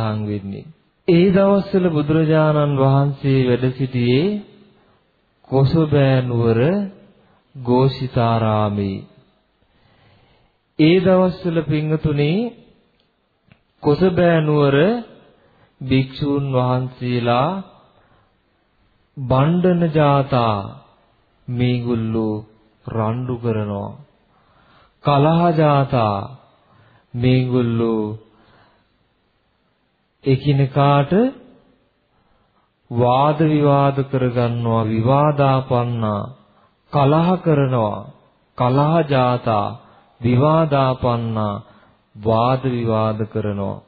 සඳහන් වෙන්නේ. ඒ දවස්වල බුදුරජාණන් වහන්සේ වැඩ සිටියේ කොසබෑ නුවර ගෝසිතාරාමේ. ඒ දවස්වල පින්තුනේ කොසබෑ නුවර භික්ෂූන් වහන්සේලා බණ්ඩන ජාතා මේගොල්ලෝ රණ්ඩු කරනවා කලහ ජාතා මේගොල්ලෝ එකිනෙකාට වාද විවාද කරගන්නවා විවාදාපන්නා කලහ කරනවා කලහ ජාතා විවාදාපන්නා වාද විවාද කරනවා.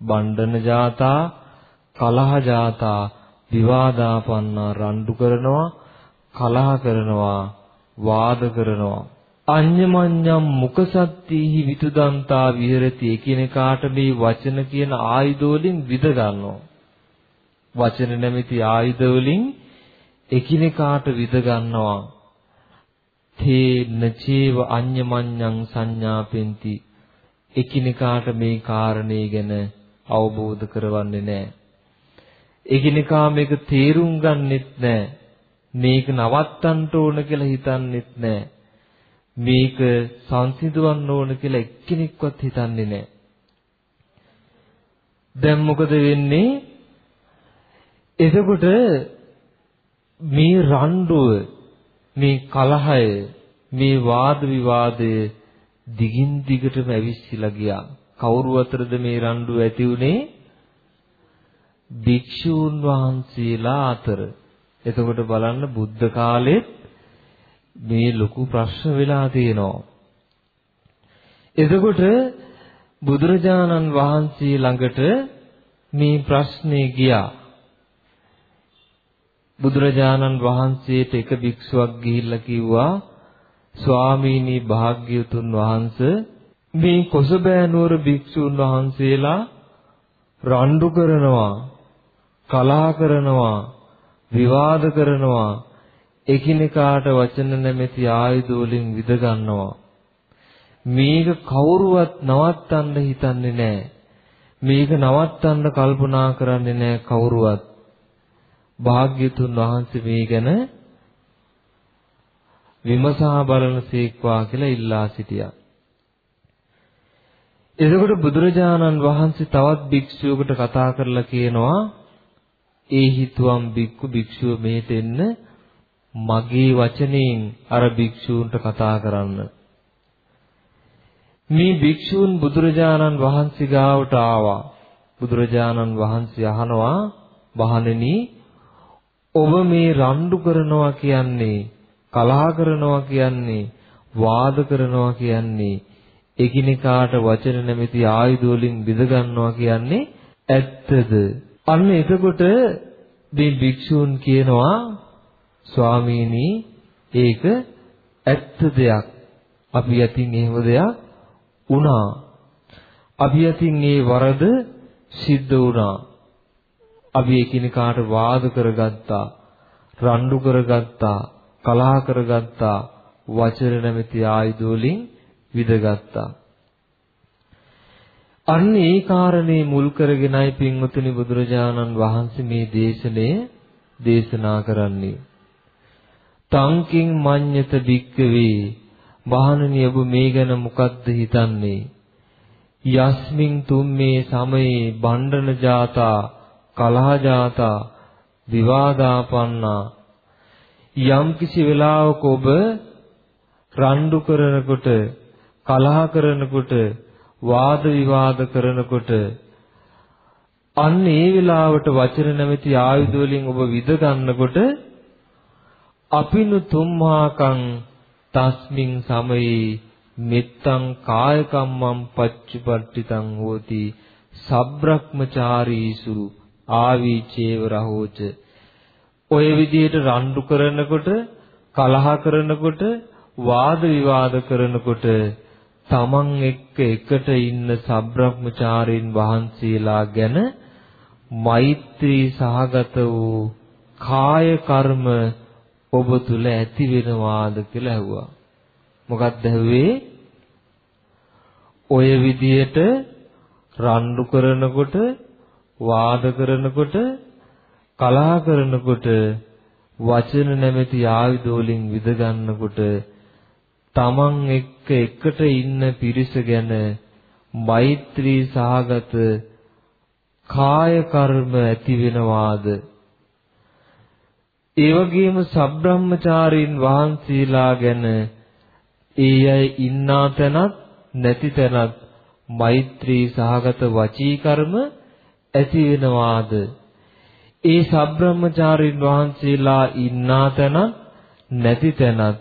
බණ්ඩන ජාතා කලහ ජාතා විවාදාපන්නා රණ්ඩු කරනවා කලහ කරනවා වාද කරනවා. අඤ්ඤමඤ්ඤම් මුකසත්තිහි විතුදන්තා විහෙරති එකිනෙකාට මේ වචන කියන ආයුධ වලින් විද ගන්නවා වචන නැමැති ආයුධ වලින් එකිනෙකාට විද ගන්නවා තේ නචේව අඤ්ඤමඤ්ඤං සංඥාපෙන්ති එකිනෙකාට මේ කාරණේ ගැන අවබෝධ කරවන්නේ නැහැ. එකිනෙකා මේක තේරුම් ගන්නෙත් නැහැ. මේක නවත්තන්න ඕන කියලා හිතන්නෙත් නැහැ. මේක සංසිඳවන්න ඕන කියලා එක්කෙනෙක්වත් හිතන්නේ නැහැ. දැන් මොකද වෙන්නේ? එතකොට මේ රණ්ඩුව මේ කලහය මේ වාද විවාදය දිගින් දිගටම ඇවිස්සලා ගියා. කවුරු අතරද මේ රණ්ඩුව ඇති උනේ? භික්ෂූන් වහන්සේලා අතර. එතකොට බලන්න බුද්ධ කාලෙත් මේ ලොකු ප්‍රශ්න වෙලා තියෙනවා. එතකොට බුදුරජාණන් වහන්සේ ළඟට මේ ප්‍රශ්නේ ගියා. බුදුරජාණන් වහන්සේට එක භික්ෂුවක් ගිහිල්ලා කිව්වා ස්වාමීනි භාග්‍යවතුන් වහන්සේ මේ කොසබෑනුවර භික්ෂුන් වහන්සේලා රණ්ඩු කරනවා කලහ කරනවා විවාද කරනවා එකිනෙකාට වචන නැමැති ආයුධ වලින් විද ගන්නවා. මේක කවුරුවත් නවත්තන්න හිතන්නේ නැහැ. මේක නවත්තන්න කල්පනා කරන්නේ නැහැ කවුරුවත්. භාග්‍යතුන් වහන්සේ මේ ගැන විමසා බලන සීක්වා කියලා ඉල්ලා සිටියා. එතකොට බුදුරජාණන් වහන්සේ තවත් භික්ෂුවකට කතා කරලා කියනවා ඒ හිතුවම් භික්ඛු භික්ෂුව මෙහෙට එන්න මගේ වචනෙන් අර භික්ෂූන්ට කතා කරන්න. මේ භික්ෂූන් බුදුරජාණන් වහන්සේ ගාවට ආවා. බුදුරජාණන් වහන්සේ අහනවා "වහණෙනි ඔබ මේ රණ්ඩු කරනවා කියන්නේ කලහ කරනවා කියන්නේ වාද කරනවා කියන්නේ එකිනෙකාට වචන නැමැති ආයුධ වලින් බිඳ ගන්නවා කියන්නේ ඇත්තද අන්න එතකොට මේ භික්ෂූන් කියනවා ස්වාමීනි ඒක ඇත්ත දෙයක්. අපි යතින් එහෙම දෙයක් වුණා. අපි යතින් ඒ වරද සිද්ධ වුණා. අපි එකිනෙකාට වාද කරගත්තා රණ්ඩු කරගත්තා කලහ කරගත්තා වචන නැමැති ආයුධ වලින් විදගත්තා. අන්න ඒ කාරණේ මුල් කරගෙනයි පින්වතුනි බුදුරජාණන් වහන්සේ මේ දේශනේ දේශනා කරන්නේ. තංකින් මඤ්ඤත භික්කවේ. මහණනි ඔබ මේ ගැන මොකද්ද හිතන්නේ? යස්මින් තුම්මේ සමයේ බණ්ඩන ජාතා කලහ ජාතා විවාදාපන්නා. යම් කිසි වෙලාවක ඔබ රණ්ඩු කරනකොට කලහ කරනකොට වාද විවාද කරනකොට අන්න ඒ වෙලාවට වචන නැමැති ආයුධ වලින් ඔබ විද ගන්නකොට අපිනු තුම්හාකං තස්මින් සමයේ මෙත්තං කාය කම්මං පච්චුපට්ඨිතං හෝති සබ්‍රක්‍මචාරීසු ආවිචේව රහෝච. ඔය විදිහට රණ්ඩු කරනකොට කලහ කරනකොට වාද විවාද කරනකොට තමන් එක්ක එකට ඉන්න සබ්‍රහ්මචාරීන් වහන්සේලා ගැන මෛත්‍රී සහගත වූ කාය කර්ම ඔබ තුල ඇති වෙනවාද කියලා ඇහුවා. මොකක්ද ඇහුවේ? ඔය විදියට රණ්ඩු කරනකොට වාද කරනකොට කලහ කරනකොට වචන නැමැති ආයුධ වලින් විද ගන්නකොට තමන් එක්ක එකට ඉන්න පිරිස ගැන මෛත්‍රී සහගත කාය කර්ම ඇති වෙනවාද ඒ වගේම සබ්‍රහ්මචාරීන් වහන්සේලා ගැන ඒ අය ඉන්නා තැනත් නැති තැනත් මෛත්‍රී සහගත වචී කර්ම ඇති වෙනවාද? ඒ සබ්‍රහ්මචාරීන් වහන්සේලා ඉන්නා තැනත් නැති තැනත්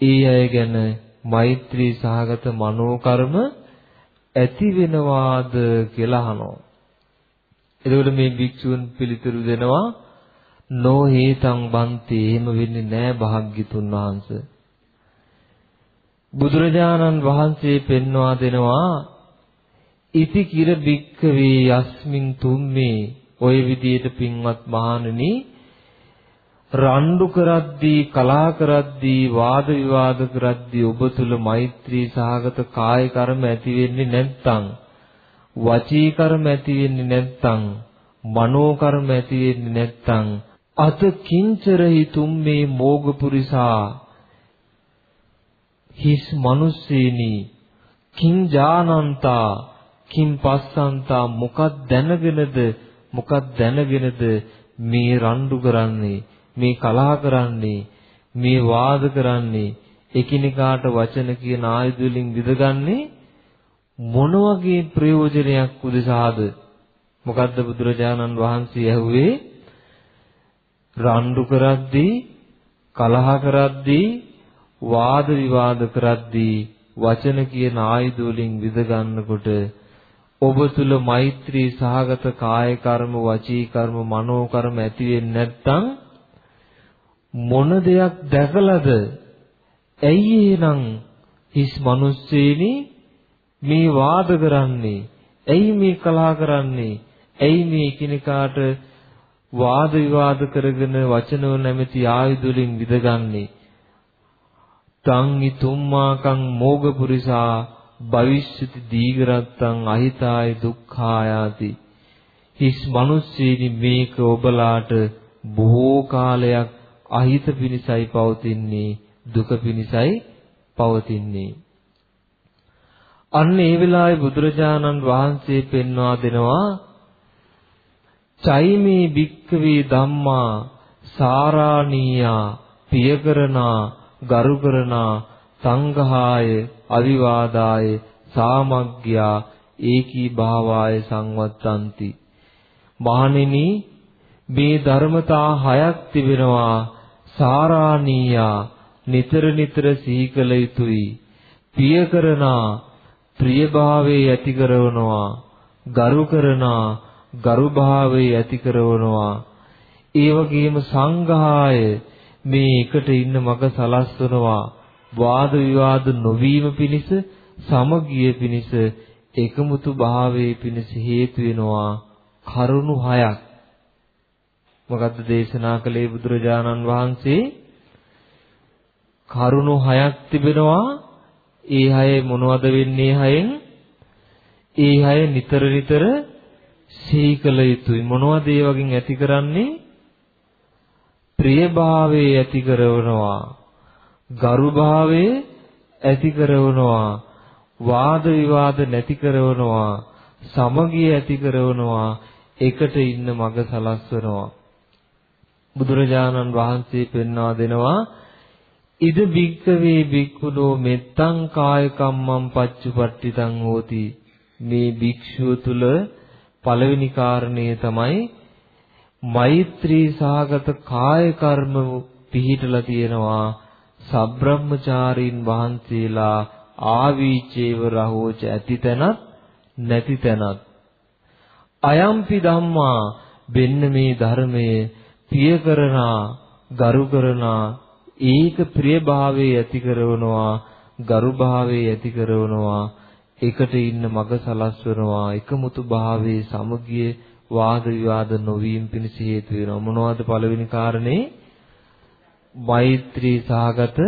ඒ අය ගැන මෛත්‍රී සහගත මනෝ කර්ම ඇති වෙනවාද කියලා අහනවා. එතකොට මේ භික්ෂුන් පිළිතුරු දෙනවා නෝ හේතං බන්ති එහෙම වෙන්නේ නැහැ භාග්‍යතුන් වහන්සේ. බුදුරජාණන් වහන්සේ පෙන්වා දෙනවා ඉති කිර භික්ඛවේ යස්මින් තුම්මේ ඔය විදියට පින්වත් මහණෙනි රණ්ඩු කරද්දී කලහ කරද්දී වාද විවාද කරද්දී ඔබ තුල මෛත්‍රී සහගත කාය කර්ම ඇති වෙන්නේ නැත්නම් වචී කර්ම ඇති වෙන්නේ නැත්නම් මනෝ කර්ම ඇති වෙන්නේ නැත්නම් අත කිංචරහි තුම්මේ මෝගපුරිසා හිස් මිනිස්සේනි. කිං ජානන්තා කිං පස්සන්තා මොකක් දැනගෙනද මොකක් දැනගෙනද මේ රණ්ඩු කරන්නේ මේ කලහ කරන්නේ මේ වාද කරන්නේ එකිනෙකාට වචන කියන ආයුධ වලින් විදගන්නේ මොන වගේ ප්‍රයෝජනයක් උදෙසාද? මොකද්ද බුදුරජාණන් වහන්සේ ඇහුවේ? රණ්ඩු කරද්දී කලහ කරද්දී වාද විවාද කරද්දී වචන කියන ආයුධ වලින් විද ගන්නකොට ඔබ තුල මෛත්‍රී සහගත කාය කර්ම වචී කර්ම මනෝ කර්ම ඇති වෙන්නේ නැත්නම් මොන දෙයක් දැකලාද? ඇයි එහෙනම් හිස් මිනිස්සෙනි මේ වාද කරන්නේ? ඇයි මේ කලහ කරන්නේ? ඇයි මේ එකිනෙකාට වාද විවාද කරගෙන වචනෝ නැමැති ආයුධ වලින් විදගන්නේ. තං ිතුම්මාකං මෝගපුරිසා භවිෂ්‍යති දීගරත්තං අහිතාය දුක්ඛායාති. හිස් මිනිස්සෙනි මේක ඔබලාට බොහෝ කාලයක් අහිත පිණිසයි පවතින්නේ දුක පිණිසයි පවතින්නේ. අන්න ඒ වෙලාවේ බුදුරජාණන් වහන්සේ පෙන්වා දෙනවා චෛමේ භික්කවේ ධම්මා සාරාණීයා පියකරනා ගරුකරනා සංඝාය අවිවාදාය සාමග්ග්‍යා ඒකී භාවාය සංවත්තಂತಿ. මහණෙනි මේ ධර්මතා හයක් තිබෙනවා සාරාණීයා නිතර නිතර සිහි කළ යුතුයි. පියකරනා ප්‍රියභාවයේ ඇති කරනවා ගරු කරනා ගරු භාවයේ ඇති කරනවා ඒ වගේම සංඝාය මේ එකට ඉන්න මග සලස්වනවා. වාද විවාද නොවීම පිණිස සමගිය පිණිස එකමුතු භාවයේ පිණිස හේතු වෙනවා කරුණු හයක්. මොකද්ද දේශනා කළේ බුදුරජාණන් වහන්සේ? කරුණු හයක් තිබෙනවා. ඒ හය මොනවද වෙන්නේ හයෙන්? ඒ හය නිතර නිතර සිහි කළ යුතුයි. මොනවද ඒ වගේ ඇති කරන්නේ? ප්‍රියභාවයේ ඇති කරනවා ගරු භාවයේ ඇති කරනවා වාද විවාද නැති කරනවා සමගිය ඇති කරනවා එකට ඉන්න මඟ සලස්වනවා. බුදුරජාණන් වහන්සේ පෙන්වා දෙනවා ඉද බික්කවේ බික්කුණෝ මෙත්තං කාය කම්මං පච්චුපට්ඨිතං හෝති. මේ භික්ෂුව තුල පළවෙනි කාරණය තමයි මෛත්‍රී සාගත කාය කර්ම පිහිටලා තියෙනවා. සබ්‍රහ්මචාරීන් වහන්සේලා ආවීචේව රහෝච ඇති තැනත් නැති තැනත්. අයම්පි ධම්මා වෙන්න මේ ධර්මයේ පිය කරනා ගරු කරනා ඒක ප්‍රියභාවයේ ඇති කරනවා ගරු භාවයේ ඇති කරනවා. එකට ඉන්න මග සලස්වනවා එකමුතු භාවයේ සමගිය වාද විවාද නොවීම පිණිස හේතු වෙනවා. මොනවද පළවෙනි කාරණේ? මෛත්‍රී සහගත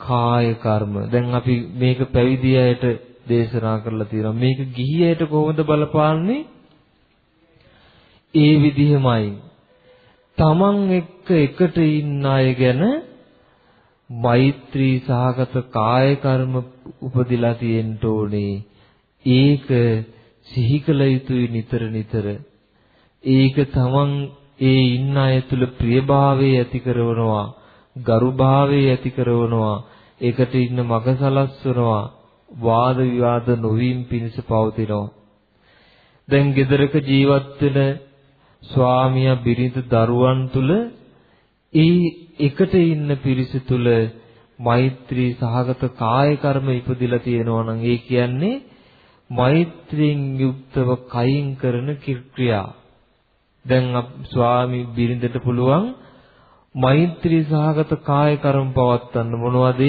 කාය කර්ම. දැන් අපි මේක පැවිදි අයට දේශනා කරලා තියෙනවා. මේක ගිහි අයට කොහොමද බලපාන්නේ? ඒ විදිහමයි. තමන් එක්ක එකට ඉන්න අය ගැන මෛත්‍රී සහගත කාය කර්ම උපදිලා තියෙන්න ඕනේ. ඒක සිහි කළ යුතුයි නිතර නිතර. ඒක තමන් ඒ ඉන්න අය තුල ප්‍රියභාවය ඇති කරනවා, ගරුභාවය ඇති කරනවා, ඒකට ඉන්න මග සලස්වනවා, වාද විවාද නොවීම පිණිස පවතිනවා. දැන් ගෙදරක ජීවත් වෙන ස්වාමියා බිරිඳ දරුවන් තුල ඒ එකට ඉන්න පිරිස තුල මෛත්‍රී සහගත කාය කර්ම ඉපදිලා තියෙනවා නම් ඒ කියන්නේ මෛත්‍රියෙන් යුක්තව කයින් කරන ක්‍රියා. දැන් ස්වාමි බිරිඳට පුළුවන් මෛත්‍රී සහගත කාය කර්ම පවත්වන්න මොනවද?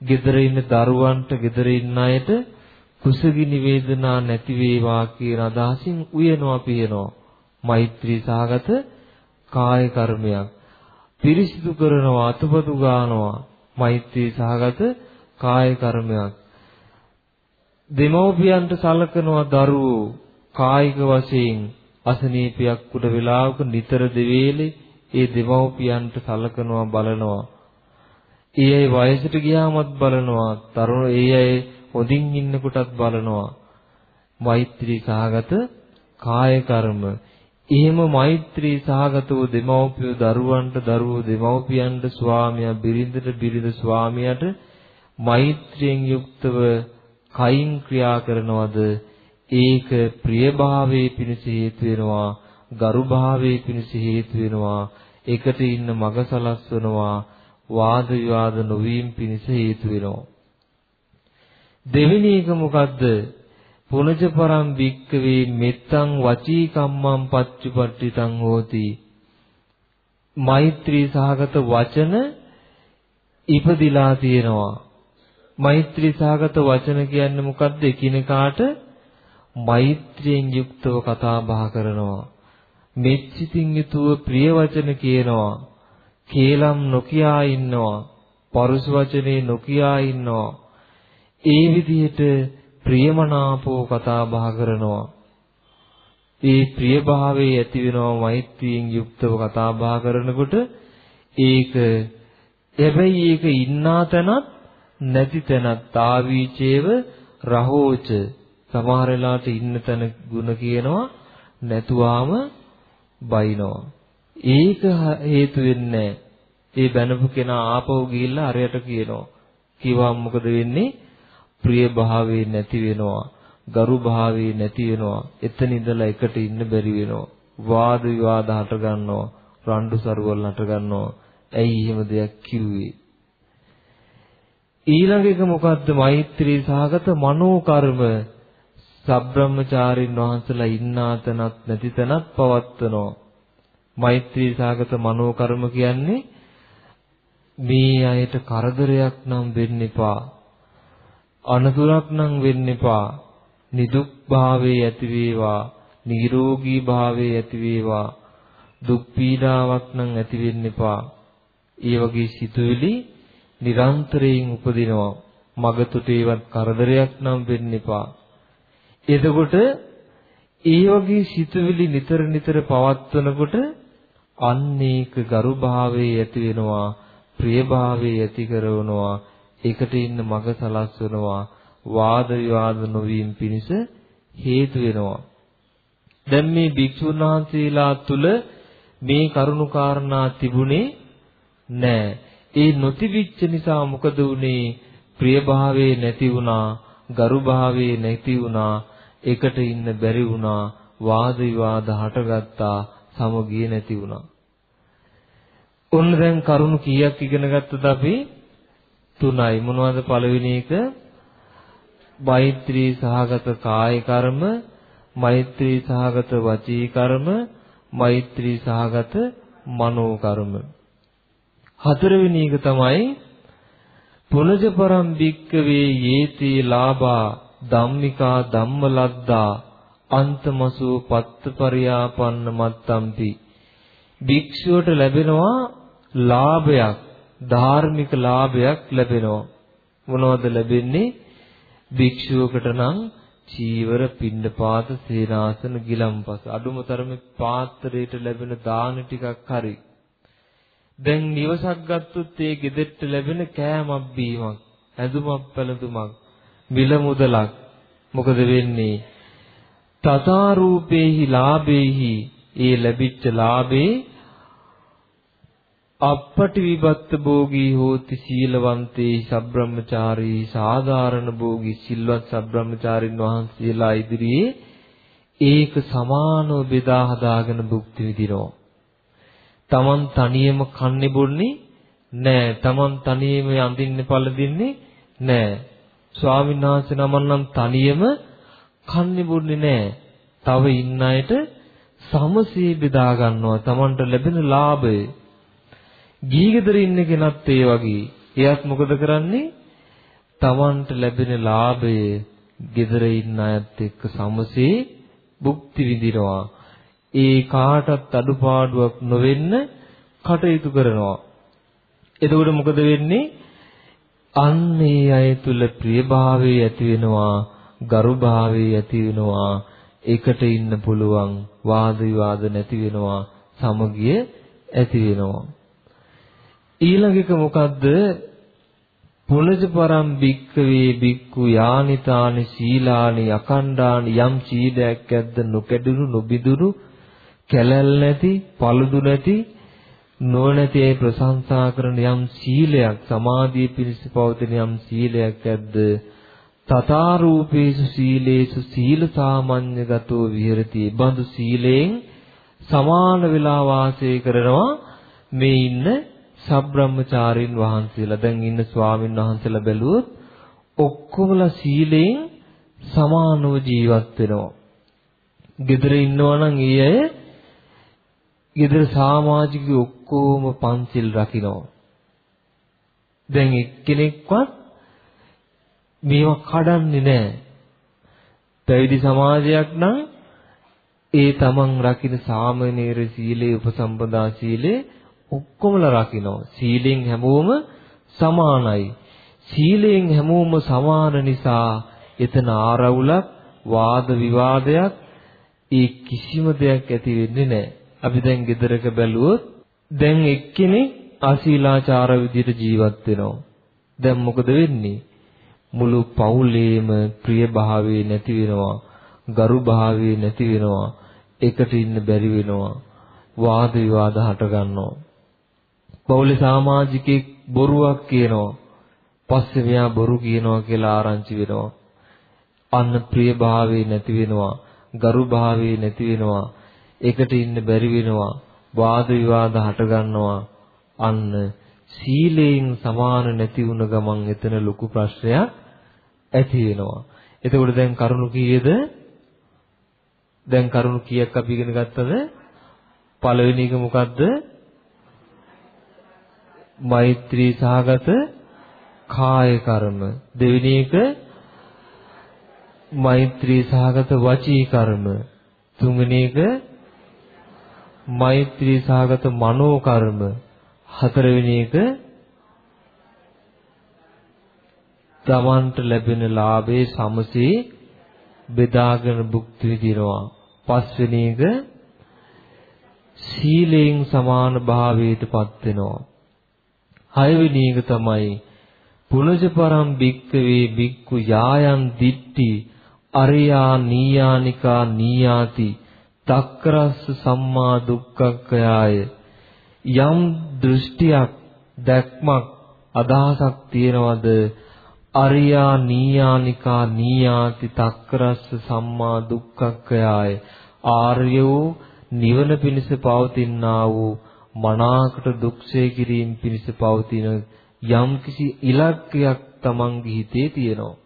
ගෙදර ඉන්න දරුවන්ට ගෙදර ඉන්න අයට කුසගිනි වේදනා නැති වේවා කියන අදහසින් උයනවා පියනවා. මෛත්‍රී සහගත කාය කර්මයක්. පිරිසිදු කරනවා අතුපතු ගන්නවා මෛත්‍රී සහගත කාය කර්මයක්. දෙමෝපියන්ට සලකනවා දරුවෝ කායික වශයෙන් අසනීපයක් උඩ වෙලාවක නිතර දෙවේලේ ඒ දෙමෝපියන්ට සලකනවා බලනවා. ඒ අය වයසට ගියාමත් බලනවා. තරුණ ඒ අය හොඳින් ඉන්නකොටත් බලනවා. මෛත්‍රී සහගත කාය කර්ම එහෙම මෛත්‍රී සහගතව දෙමව්පිය දරුවන්ට දරුවෝ දෙමව්පියන්ට ස්වාමියා බිරිඳට බිරිඳ ස්වාමියාට මෛත්‍රියෙන් යුක්තව කයින් ක්‍රියා කරනවද? ඒක ප්‍රියභාවයේ පිණිස හේතු වෙනවා ගරුභාවයේ පිණිස හේතු වෙනවා එකට ඉන්න මග සලස්වනවා වාද විවාද නොවීම පිණිස හේතු වෙනවා. දෙවෙනි එක මොකද්ද? පුනජ පරම් වික්කවේ මෙත්තං වචී කම්මං පච්චුපට්ඨිතං හෝති. මෛත්‍රී සහගත වචන ඉපදිලා තියෙනවා. මෛත්‍රී සහගත වචන කියන්නේ මොකද්ද? එකිනෙකාට මෛත්‍රියෙන් යුක්තව කතා බහ කරනවා. මෙත්සිතින් යුතුව ප්‍රිය වචන කියනවා. කේලම් නොකියා ඉන්නවා. පරුස වචනේ නොකියා ඉන්නවා. ඒ විදිහට ප්‍රියමනාපෝ කතා බහ කරනවා. ඒ ප්‍රියභාවයේ ඇති වෙනවා මෛත්‍රියෙන් යුක්තව කතා බහ කරනකොට ඒක හැබැයි ඒක ඉන්නා තැනත් නැති තැනත් ආවීචේව රහෝච සමහර වෙලාවට ඉන්න තැන ಗುಣ කියනවා නැතුවාම බයිනවා. ඒක හේතු වෙන්නේ ඒ බැනපු කෙනා ආපහු ගිහිල්ලා අරයට කියනවා. කිව්වම මොකද වෙන්නේ? ප්‍රිය භාවයේ නැති වෙනවා ගරු භාවයේ නැති වෙනවා එතන ඉඳලා එකට ඉන්න බැරි වෙනවා වාද විවාද හට ගන්නවා රණ්ඩු සරුවල් හට ගන්නවා. ඇයි එහෙම දෙයක් කිව්වේ? ඊළඟ එක මොකද්ද? මෛත්‍රී සහගත මනෝ කර්ම සබ්‍රහ්මචාරින් වහන්සලා ඉන්නා තැනත් නැති තැනත් පවත්වනවා. මෛත්‍රී සහගත මනෝ කර්ම කියන්නේ මේ අයට කරදරයක් නම් වෙන්න එපා. අනතුරක් නම් වෙන්න එපා. නිදුක් භාවයේ ඇති වේවා, නිරෝගී භාවයේ ඇති වේවා. දුක් පීඩාවක් නම් ඇති වෙන්න එපා. ඒ වගේ සිතුවිලි නිරන්තරයෙන් උපදිනවා. මගතුටේවත් කරදරයක් නම් වෙන්න එපා. එතකොට ඒ වගේ සිතුවිලි නිතර නිතර පවත්වනකොට අන්නේක ගරු භාවයේ ඇති වෙනවා ප්‍රිය භාවයේ ඇති කරනවා එකට ඉන්න මග සලස්වනවා වාද විවාද නොවීම පිණිස හේතු වෙනවා. දැන් මේ භික්ෂුන් වහන්සේලා තුල මේ කරුණු කාරණා තිබුණේ නැහැ. ඒ නොතිබිච්ච නිසා මොකද වුනේ? ප්‍රියභාවයේ නැති වුණා, ගරුභාවයේ නැති වුණා, එකට ඉන්න බැරි වුණා, වාද විවාද හටගත්තා, සමගිය නැති වුණා. ඔන්න දැන් කරුණු කීයක් ඉගෙන ගත්තද අපි? තුනයි. මොනවද පළවෙනි එක? මෛත්‍රී සහගත කාය කර්ම මෛත්‍රී සහගත වචී කර්ම මෛත්‍රී සහගත මනෝ කර්ම. හතරවෙනි එක තමයි පුනජ පරම් භික්කවේ යේති ලාභා ධම්මිකා ධම්මලද්දා අන්තමසු පත්තපරියාපන්න මත්තම්පි. භික්ෂුවට ලැබෙනවා ලාභයක්. ධාර්මික ලාභයක් ලැබෙනවා. මොනවද ලැබෙන්නේ? භික්ෂුවකට නම් චීවර, පිණ්ඩපාත, සේනාසන, ගිලම්පස අඩුම තරමේ පාත්‍රයට ලැබෙන දාන ටිකක් හරි. දැන් නිවසක් ගත්තොත් ඒ ගෙදරට ලැබෙන කෑමක් බීමක්, ඇඳුමක් පැළඳුමක්, මිල මුදලක් මොකද වෙන්නේ? තථා රූපේහි ලාභේහි ඒ ලැබිච්ච ලාභේ අපපටි විබත්ත භෝගී හෝති සීලවන්තේ සබ්‍රහ්මචාරී සාධාරණ භෝගී සිල්වත් සබ්‍රහ්මචාරින් වහන්සේලා ඉදිරියේ ඒක සමානව බෙදා හදාගෙන භුක්ති විඳිනවා. Taman තනියම කන්නේ බොන්නේ නෑ. Taman තනියම අඳින්නේ පළදින්නේ නෑ. ස්වාමීන් වහන්සේ නමන් නම් තනියම කන්නේ බොන්නේ නෑ. තව ඉන්න අයට සමසේ බෙදා ගන්නවා. Tamanට ලැබෙන ලාභය ගීගෙදර ඉන්න කෙනත් ඒ වගේ. එයාත් මොකද කරන්නේ? Tamanට ලැබෙන ලාභය ගෙදර ඉන්න අයත් එක්ක සමසේ භුක්ති විඳිනවා. ඒ කාටත් අඩුපාඩුවක් නොවෙන්න කටයුතු කරනවා. එතකොට මොකද වෙන්නේ? අන්නේ අය තුල ප්‍රියභාවය ඇති වෙනවා, ගරුභාවය ඇති වෙනවා, එකට ඉන්න පුළුවන්, වාද විවාද නැති වෙනවා, සමගිය ඇති වෙනවා. ඊළඟ එක මොකද්ද? පුනජ පරම් භික්කවේ භික්ඛු යානිතානි සීලානි අකණ්ඩානි යම් සීලයක් ඇද්ද නොකැඩුණු නොබිදුණු කැලැල් නැති පළුදු නැති නොනැති ඒ ප්‍රශංසා කරන යම් සීලයක් සමාධිය පිණිස පවතින යම් සීලයක් ඇද්ද තථා රූපේසු සීලේසු සීල සාමඤ්ඤගතෝ විහෙරති බඳු සීලයෙන් සමාන වෙලා වාසය කරනවා මේ ඉන්න සබ්‍රහ්මචාරින් වහන්සේලා දැන් ඉන්න ස්වාමින් වහන්සේලා බැලුවොත් ඔක්කොමලා සීලයෙන් සමානව ජීවත් වෙනවා. ගෙදර ඉන්නවා නම් ඒ අය ගෙදර සමාජිකයෝ ඔක්කොම පන්සිල් රකින්නවා. දැන් එක්කෙනෙක්වත් මේවා කඩන්නේ නැහැ. පැවිදි සමාජයක් නම් ඒ තමන් රකින්න සාමනීර සීලේ උපසම්පදා සීලේ ඔක්කොමලා රකින්නවා. සීලෙන් හැමෝම සමානයි. සීලෙන් හැමෝම සමාන නිසා එතන ආරවුලක් වාද විවාදයක් ඒ කිසිම දෙයක් ඇති වෙන්නේ නැහැ. අපි දැන් ගෙදරක බැලුවොත් දැන් එක්කෙනෙක් අශීලාචාර විදිහට ජීවත් වෙනවා. දැන් මොකද වෙන්නේ? මුළු පවුලේම ප්‍රිය භාවයේ නැති වෙනවා. ගරු භාවයේ නැති වෙනවා. එකට ඉන්න බැරි වෙනවා. වාද විවාද හට ගන්නවා. පවුලේ සමාජිකෙක් බොරුවක් කියනවා. පස්සේ මෙයා බොරු කියනවා කියලා ආරංචි වෙනවා. අන්න ප්‍රිය භාවයේ නැති වෙනවා. ගරු භාවයේ නැති වෙනවා. එකට ඉන්න බැරි වෙනවා. වාද විවාද හට ගන්නවා. අන්න සීලයෙන් සමාන නැති වුණ ගමන් එතන ලොකු ප්‍රශ්නයක් ඇති වෙනවා. එතකොට දැන් කරුණු කීයද? දැන් කරුණු කීයක් අපි ඉගෙන ගත්තද? පළවෙනි එක මොකද්ද? මෛත්‍රී සහගත කාය කර්ම. දෙවෙනි එක මෛත්‍රී සහගත වචී කර්ම. තුන්වෙනි එක මෛත්‍රී සහගත මනෝ කර්ම. හතරවෙනි එක තමන්ට ලැබෙන ලාභේ සමසේ බෙදාගෙන භුක්ති විඳිනවා. පස්වෙනි එක සීලයෙන් සමාන භාවයටපත් වෙනවා. හයවෙනි එක තමයි පුනජ පරම් භික්කවේ භික්ඛු යායන් දිට්ටි අරියා නීයානිකා නීයාති තක්කරස්ස සම්මා දුක්ඛක්ඛයාය. යම් දෘෂ්ටියක් දැක්මක් අදහසක් තියනවද? අරියා නීයානිකා නීයාති තක්කරස්ස සම්මා දුක්ඛක්ඛයාය. ආර්යෝ නිවන පිණිස පවතිනා වූ මනාකට දුක්සේ කිරීම පිණිස පවතින යම්කිසි ඉලක්කයක් තමන්ගේ හිතේ තියෙනවා.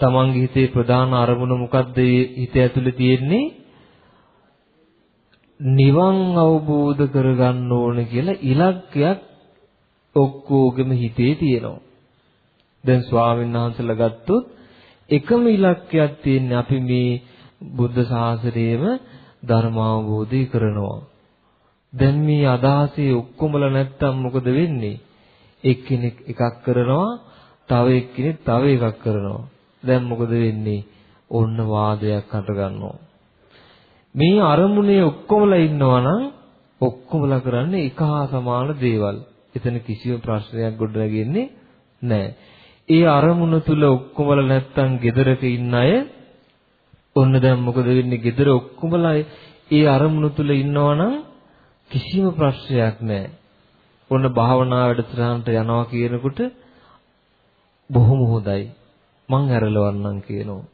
තමන්ගේ හිතේ ප්‍රධාන අරමුණ මොකද්ද හිත ඇතුලේ තියෙන්නේ? නිවන් අවබෝධ කරගන්න ඕන කියලා ඉලක්කයක් ඔක්කොගෙම හිතේ තියෙනවා. දැන් ස්වාමීන් වහන්සේලා ගත්තොත් එකම ඉලක්කයක් තියෙන්නේ අපි මේ බුද්ධ ශාසනයේම ධර්ම අවබෝධය කරනවා. දැන් මේ අදහසේ ඔක්කොමලා නැත්තම් මොකද වෙන්නේ? එක්කෙනෙක් එකක් කරනවා, තව එක්කෙනෙක් තව එකක් කරනවා. දැන් මොකද වෙන්නේ? ඔන්න වාදයක් හට ගන්නවා. මේ අරමුණේ ඔක්කොමලා ඉන්නවා නම් ඔක්කොමලා කරන්නේ එක හා සමාන දේවල්. එතන කිසිම ප්‍රශ්නයක් ගොඩනගන්නේ නැහැ. ඒ අරමුණ තුල ඔක්කොමලා නැත්තම් gedaraක ඉන්න අය ඔන්න දැන් මොකද වෙන්නේ? gedara ඔක්කොමලා ඒ අරමුණ තුල ඉන්නවනම් කිසිම ප්‍රශ්නයක් නැහැ. ඔන්න භාවනා වැඩසටහනට යනවා කියනකොට බොහොම හොඳයි. මං ඇරලවන්නම් කියනවා.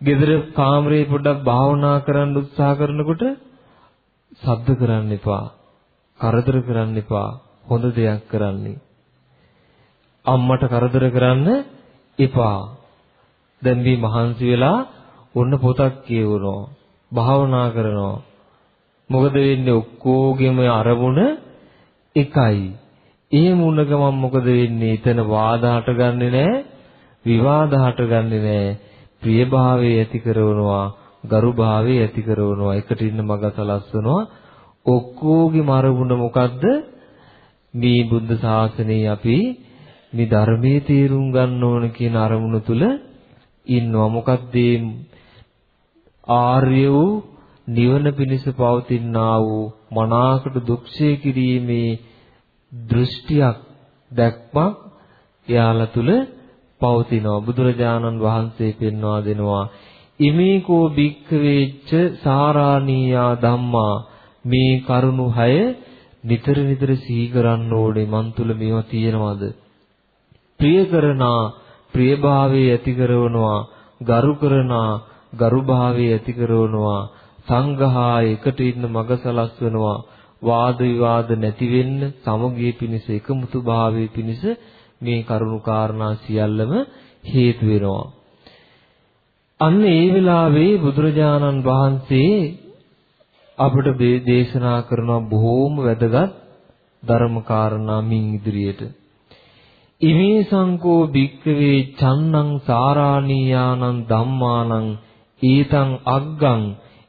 gedara කාමරේ පොඩ්ඩක් භාවනා කරන්න උත්සාහ කරනකොට සද්ද කරන්න එපා. කරදර කරන්න එපා. හොඳ දෙයක් කරන්නේ. අම්මට කරදර කරන්න එපා. දැන් මේ මහන්සි වෙලා ඔන්න පොතක් කියවනවා. භාවනා කරනවා. මොකද වෙන්නේ ඔක්කොගෙම අරමුණ එකයි. ඒ මුණ ගමන් මොකද වෙන්නේ? එතන වාද හටගන්නේ නැහැ. විවාද හටගන්නේ නැහැ. ප්‍රියභාවයේ ඇති කරනවා, ගරුභාවයේ ඇති කරනවා. එකට ඉන්න මග සලස්වනවා. ඔක්කොගෙම අරමුණ මොකද්ද? මේ බුද්ධ ශාසනයේ අපි මේ ධර්මයේ තේරුම් ගන්න ඕන කියන අරමුණ තුල ඉන්නවා. මොකක්ද ආර්ය වූ නිවන පිණිස පවතිනා වූ මනාකට දුක්ෂය කිරීමේ දෘෂ්ටියක් දැක්මක් එයාලා තුල පවතිනවා. බුදුරජාණන් වහන්සේ පෙන්වා දෙනවා ඉමේකෝ භික්ඛවේච්ච සාරාණීයා ධම්මා මේ කරුණු 6 නිතර නිතර සිහි කරන්න ඕනේ. මන් තුල මේවා තියෙනවද? ප්‍රිය කරනා ප්‍රියභාවයේ ඇති කරනවා ගරු කරනා ගරුභාවයේ ඇති කරනවා සංඝහා එකට ඉන්න මග සලස්වනවා. වාද විවාද නැති වෙන්න සමගිය පිණිස එකමුතු භාවයේ පිණිස මේ කරුණු කාරණා සියල්ලම හේතු වෙනවා. අන්න ඒ වෙලාවේ බුදුරජාණන් වහන්සේ අපට දේශනා කරන බොහෝම වැදගත් ධර්ම කාරණා මින් ඉදිරියට. ඉමේ සංකෝ භික්කවේ චන්නං සාරාණීයානං ධම්මානං ඊතං අග්ගං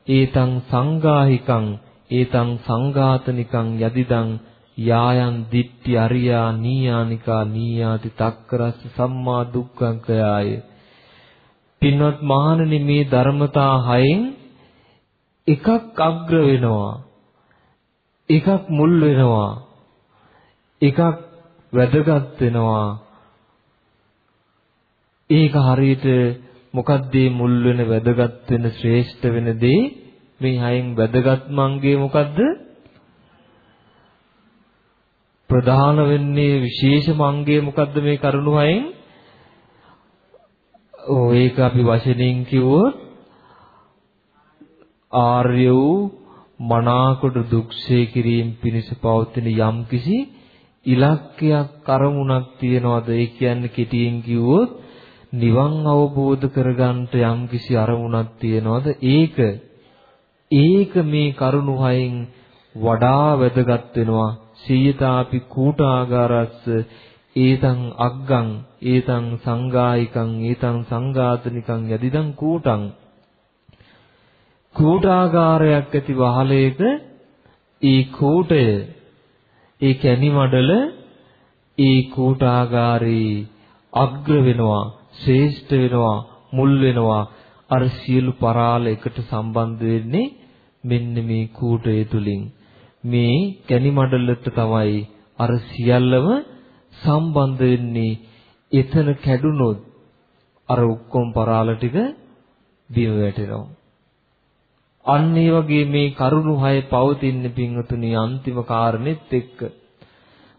ඒතං සංගාහිකං ඒතං සංඝාතනිකං යදිදං යායන් දිට්ඨි අරියා නීයානිකා නීයාති තක්කරස්ස සම්මා දුක්ඛං කයාය පින්වත් මහණනි මේ ධර්මතා හයෙන් එකක් අග්‍ර වෙනවා. එකක් මුල් වෙනවා. එකක් වැදගත් වෙනවා. ඒක හරියට මොකක්ද මුල් වෙන වැදගත් වෙන ශ්‍රේෂ්ඨ වෙන දේ? මේ හයෙන් වැදගත්ම අංගය මොකද්ද? ප්‍රධාන වෙන්නේ විශේෂම අංගය මොකද්ද මේ කරුණු හයෙන්? ඕ ඒක අපි වශයෙන් කිව්වොත් ආර්ය වූ මනාකොට දුක්සේ කිරීම පිණිස පවතින යම්කිසි ඉලක්කයක් අරමුණක් තියනවාද? ඒ කියන්නේ කෙටියෙන් කිව්වොත් නිවන් අවබෝධ කරගන්නට යම්කිසි අරමුණක් තියනවාද? ඒක ඒක මේ කරුණු හයෙන් වඩා වැදගත් වෙනවා. සීයතාපි කූටාගාරස්ස ඒතං අග්ගං ඒතං සංගායිකං ඒතං සංඝාතනිකං යදිදං කූටං. කූටාගාරයක් ඇති වහලේක ඒ කූටය ඒ කැණි මඩල ඒ කූටාගාරේ අග්‍ර වෙනවා. ශ්‍රේෂ්ඨ වෙනවා මුල් වෙනවා. අර සියලු පරාල එකට සම්බන්ධ වෙන්නේ මෙන්න මේ කූටය තුලින්. මේ කැණි මඩලට තමයි අර සියල්ලම සම්බන්ධ වෙන්නේ. එතන කැඩුනොත් අර ඔක්කොම පරාල ටික බිම වැටෙනවා. අන්න ඒ වගේ මේ කරුණු හය පවතින පින්වතුනි අන්තිම කාරණෙත් එක්ක.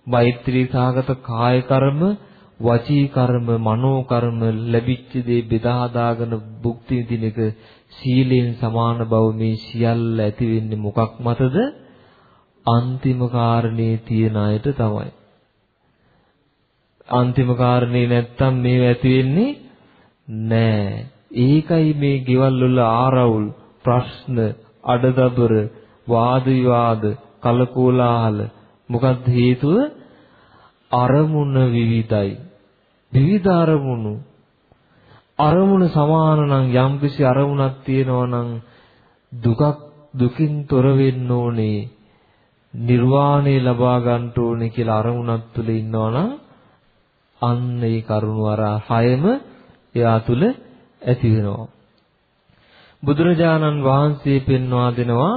මෛත්‍රී සාගත කාය කර්ම වචී කර්ම මනෝ කර්ම ලැබිච්ච දේ බෙදා හදාගෙන භුක්ති විඳින එක සීලෙන් සමාන බව මේ සියල්ල ඇති වෙන්නේ මොකක් මතද? අන්තිම කාරණේ තියන අයට තමයි. අන්තිම කාරණේ නැත්තම් මේව ඇති වෙන්නේ නෑ. ඒකයි මේ ගෙවල් වල ආරවුල් ප්‍රශ්න, අඩදබර, වාද විවාද, කලකෝලාහල මොකක්ද හේතුව? අරමුණ විවිධයි. විවිධ අරමුණු අරමුණ සමාන නම් යම්කිසි අරමුණක් තියෙනවා නම් දුකක් දුකින් තොර වෙන්න ඕනේ නිර්වාණය ලබා ගන්න ඕනේ කියලා අරමුණක් තුල ඉන්නවා නම් අන්න ඒ කරුණ අර හයම එයා තුල ඇති වෙනවා. බුදුරජාණන් වහන්සේ පෙන්වා දෙනවා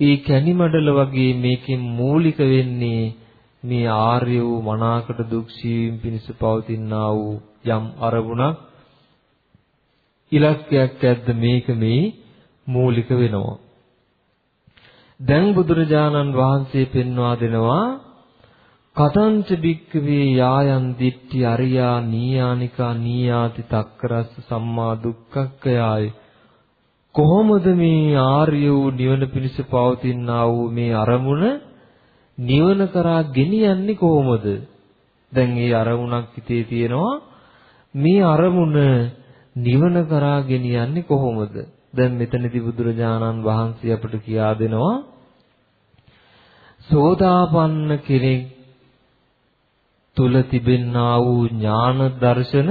ඒ කැණිමඩල වගේ මේකෙන් මූලික වෙන්නේ මේ ආර්ය වූ මනාකට දුක් සීවීම පිණිස පවතිනා වූ යම් අරමුණක් ඉලක්කයක් ඇද්ද මේක මේ මූලික වෙනවා. දැන් බුදුරජාණන් වහන්සේ පෙන්වා දෙනවා කතංච බික්කවේ යායන් දිට්ඨි අරියා නීයානිකා නීයාති තක්කරස්ස සම්මා දුක්ඛක්ඛයයි කොහොමද මේ ආර්ය වූ නිවන පිණිස පවතිනා වූ මේ අරමුණ නිවන කරා ගෙනියන්නේ කොහොමද? දැන් මේ අරමුණක් හිතේ තියෙනවා. මේ අරමුණ නිවන කරා ගෙනියන්නේ කොහොමද? දැන් මෙතනදී බුදුරජාණන් වහන්සේ අපට කියා දෙනවා සෝදාපන්න කෙනෙක් තුල තිබෙනා වූ ඥාන දර්ශන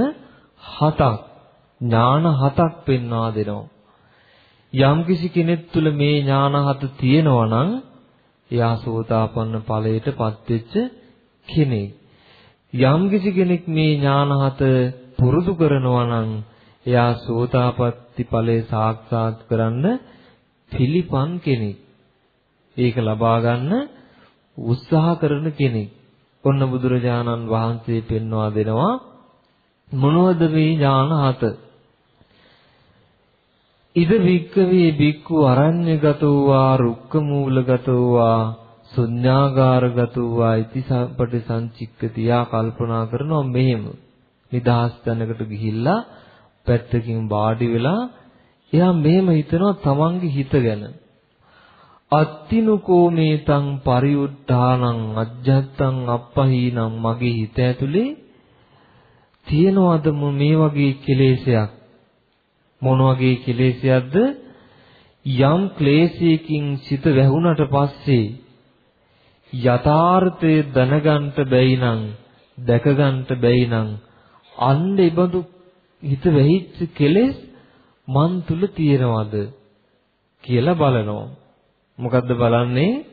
හතක් ඥාන හතක් පෙන්වා දෙනවා. යම්කිසි කෙනෙක් තුල මේ ඥාන හත තියෙනවා නම් එයා සෝතාපන්න ඵලයටපත් වෙච්ච කෙනෙක්. යම්කිසි කෙනෙක් මේ ඥාන හත පුරුදු කරනවා නම් එයා සෝතාපට්ටි ඵලය සාක්ෂාත් කරන්න පිළිපන් කෙනෙක්. ඒක ලබා ගන්න උත්සාහ කරන කෙනෙක්. ඔන්න බුදුරජාණන් වහන්සේ පෙන්වා දෙනවා මොනවද මේ ඥාන හත? ඉද වික්කවේ බික්කු අරඤ්‍යගතෝ වා රුක්ක මූලගතෝ වා ශුඤ්ඤාගාරගතෝ වා ඉතිසපටි සංචික්කතියා කල්පනා කරනවා මෙහෙම. නිදහස් තැනකට ගිහිල්ලා පැත්තකින් වාඩි වෙලා එයා මෙහෙම හිතනවා තමන්ගේ හිත ගැන. අත්තිනුකෝ මේතං පරිඋත්ථානං අජ්ජත්තං අප්පහීනං මගේ හිත ඇතුලේ තියෙනවද මේ වගේ කෙලෙසයක්? මොන වගේ කෙලෙසයක්ද? යම් ක්ලේශයකින් සිත වැහුණට පස්සේ යථාර්ථය දැනගන්න බැයි නම් දැකගන්න බැයි නම් අන්න ඉබඳු හිත වෙහිච්ච කෙලෙස් මන් තුල තියෙනවද කියලා බලනවා. මොකද්ද බලන්නේ?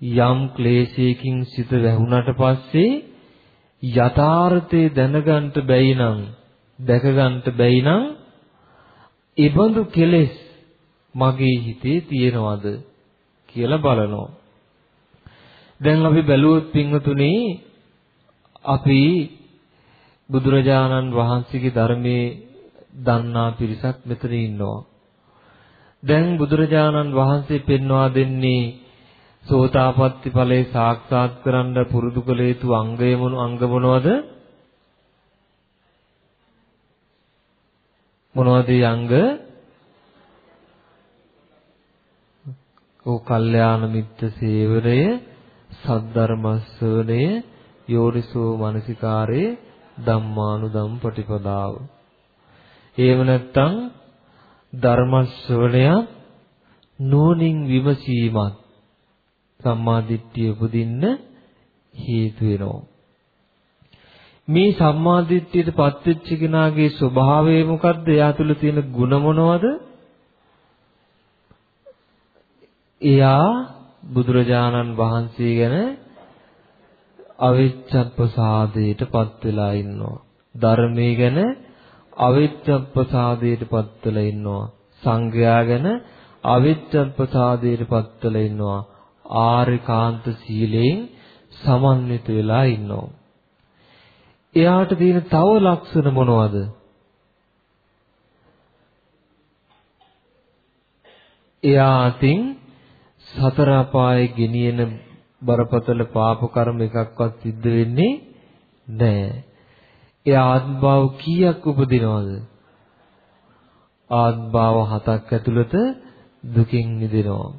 යම් ක්ලේශයකින් සිත වැහුණට පස්සේ යථාර්ථය දැනගන්න බැයි නම් දැකගන්න බැයි නම් ඉබඳු කෙලෙස් මගේ හිතේ තියෙනවද කියලා බලනවා දැන් අපි බැලුවොත් පින්වතුනි අපි බුදුරජාණන් වහන්සේගේ ධර්මයේ දන්නා පිරිසක් මෙතන ඉන්නවා දැන් බුදුරජාණන් වහන්සේ පෙන්වා දෙන්නේ සෝතාපට්ටි ඵලයේ සාක්ෂාත් කරන්න පුරුදු කළ යුතු අංගය මොන අංග මොනවද? මොනවද අංග? ඕ කල්යාණ මිත්‍ර සේවරය, සද්ධර්මස්සවණය, යෝනිසෝ මනසිකාරේ ධම්මානුධම් පටිපදාව. එහෙම නැත්නම් ධර්ම ශ්‍රවණය නෝනින් විමසීමත් සම්මාදිට්ඨිය උපදින්න හේතු වෙනවා. මේ සම්මාදිට්ඨියට පත්වෙච්ච කෙනාගේ ස්වභාවය මොකද්ද? එයා තුල තියෙන ಗುಣ මොනවද? එයා බුදුරජාණන් වහන්සේ ගැන අවිච්ඡප්පසාදයට පත් වෙලා ඉන්නවා. ධර්මයේ ගැන අවිච්ඡප්පසාදයට පත්වලා ඉන්නවා. සංඝයා ගැන අවිච්ඡප්පසාදයට පත්වලා ඉන්නවා. ආරිකාන්ත සීලයෙන් සමන්විත වෙලා ඉන්නවා. එයාට තියෙන තව ලක්ෂණ මොනවද? එයා අතින් සතර අපායේ ගෙනියන බරපතල පාප කර්ම එකක්වත් සිද්ධ වෙන්නේ නැහැ. ඒ ආත්මභාව කීයක් උපදිනවද? ආත්මභාව හතක් ඇතුළත දුකින් මිදෙනවා.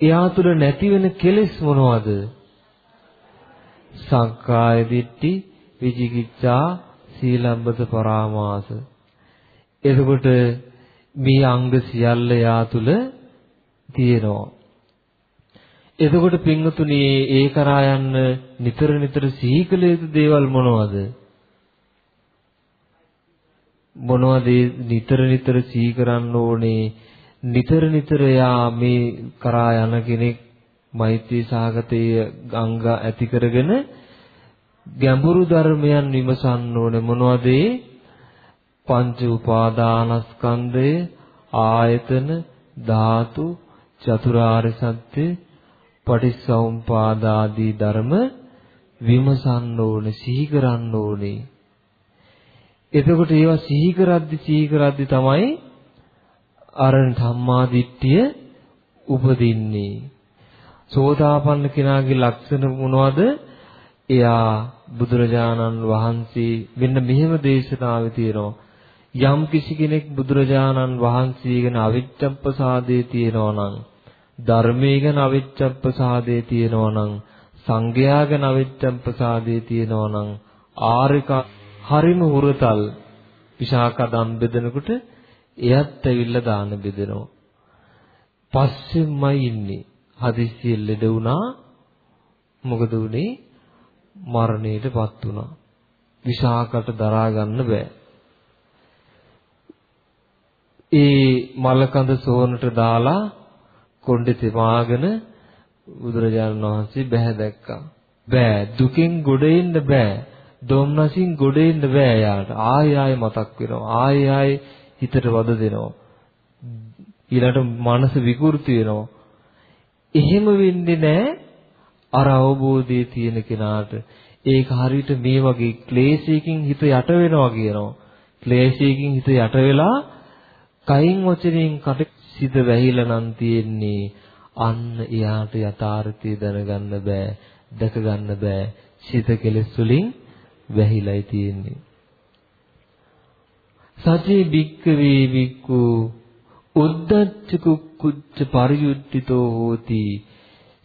එයා තුල නැති වෙන කෙලෙස් මොනවද? සංකාය දිට්ඨි, විචිකිච්ඡා, සීලබ්බත පරාමාස. එතකොට මේ අංග සියල්ල යා තුල තියෙනවා. එතකොට පින්වතුනි ඒ කරා යන්න නිතර නිතර සිහි කළ යුතු දේවල් මොනවද? මොනවද නිතර නිතර සිහි කරන්න ඕනේ නිතර නිතර යා මේ කරා යන කෙනෙක් මෛත්‍රී සාගතයේ අංග ඇති කරගෙන ගැඹුරු ධර්මයන් විමසන්න ඕනේ මොනවද පංච උපාදානස්කන්ධය ආයතන ධාතු චතුරාර්ය සත්‍ය පටිච්චසමුපාදාදී ධර්ම විමසන්න ඕනේ සිහි කරන්න ඕනේ එතකොට ඒවා සිහි කරද්දි සිහි කරද්දි තමයි අර සම්මා දිට්ඨිය උපදින්නේ. සෝතාපන්න කෙනාගේ ලක්ෂණ මොනවද? එයා බුදුරජාණන් වහන්සේ මෙන්න මෙහෙම දේශනාවේ තියෙනවා. යම් කිසි කෙනෙක් බුදුරජාණන් වහන්සේ ගැන අවිච්ඡප්පසාදේ තියෙනවා නම් ධර්මයේ ගැන අවිච්ඡප්පසාදේ තියෙනවා නම් සංඝයා ගැන අවිච්ඡප්පසාදේ තියෙනවා නම් ආරික හරිම හුරතල් විශාකා දම් බෙදනකොට එයත් ඇවිල්ලා දාන බෙදෙනවා. පස්සෙමයි ඉන්නේ. හදිස්සියෙන් ලෙඩ වුණා. මොකද උනේ? මරණයටපත් වුණා. විශාකට දරා ගන්න බෑ. ඒ මලකඳ සෝනට දාලා කොණ්ඩේ තෙමාගෙන බුදුරජාණන් වහන්සේ බැහැ දැක්කා. බෑ දුකෙන් ගොඩ එන්න බෑ. දොම්නසින් ගොඩ එන්න බෑ යාට. ආයෙ ආයෙ මතක් වෙනවා. ආයෙ ආයෙ හිතට වද දෙනවා. ඊළඟට මනස විකෘති වෙනවා. එහෙම වෙන්නේ නැහැ අර අවබෝධයේ තියෙන කෙනාට. ඒක හරියට මේ වගේ ක්ලේශයකින් හිත යට වෙනවා කියනවා. ක්ලේශයකින් හිත යට වෙලා කයින් වචනෙන් කට සිත වැහිලා නම් තියෙන්නේ අන්න එයාට යථාර්ථය දැනගන්න බෑ දැක ගන්න බෑ සිත කෙලෙස් වලින් වැහිලායි තියෙන්නේ සචේ බික්කවේ බික්කු උද්දච්ච කුච්ච පරියුද්ධිතෝ හෝති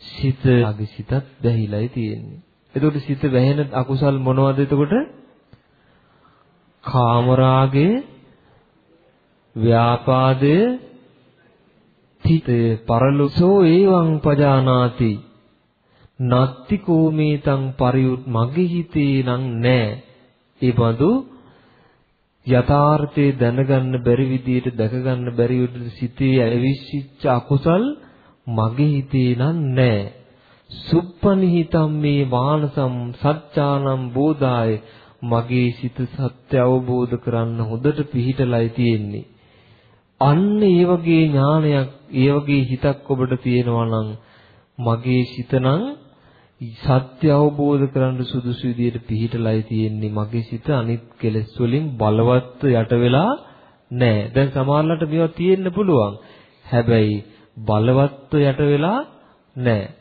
සිත අගේ සිතත් වැහිලායි තියෙන්නේ. එතකොට සිත වැහෙන අකුසල් මොනවද එතකොට? කාමරාගය ව්‍යාපාදය තිතේ පරලෝසෝ එවං පජානාති. නත්ති කෝමේතං පරියුත් මගේ හිතේ නං නෑ. ඒ බඳු යථාර්ථයේ දැනගන්න බැරි විදියට දැකගන්න බැරි විදියට සිතේ ඇවිස්සිච්ච අකුසල් මගේ හිතේ නං නෑ සුප්පනිහිතම් මේ මානසම් සත්‍යානම් බෝධාය මගේ සිත සත්‍ය අවබෝධ කරන්න හොඳට පිහිටලයි තියෙන්නේ අන්න ඒ වගේ ඥානයක්, ඒ වගේ හිතක් ඔබට තියෙනවා නම් මගේ සිත නම් සත්‍ය අවබෝධ කරගන්න සුදුසු විදියට පිහිටලයි තියෙන්නේ. මගේ සිත අනිත් කෙලෙස් වලින් බලවත් යට වෙලා නැහැ. දැන් සමහරවිට මේවා තියෙන්න පුළුවන්. හැබැයි බලවත් යට වෙලා නැහැ.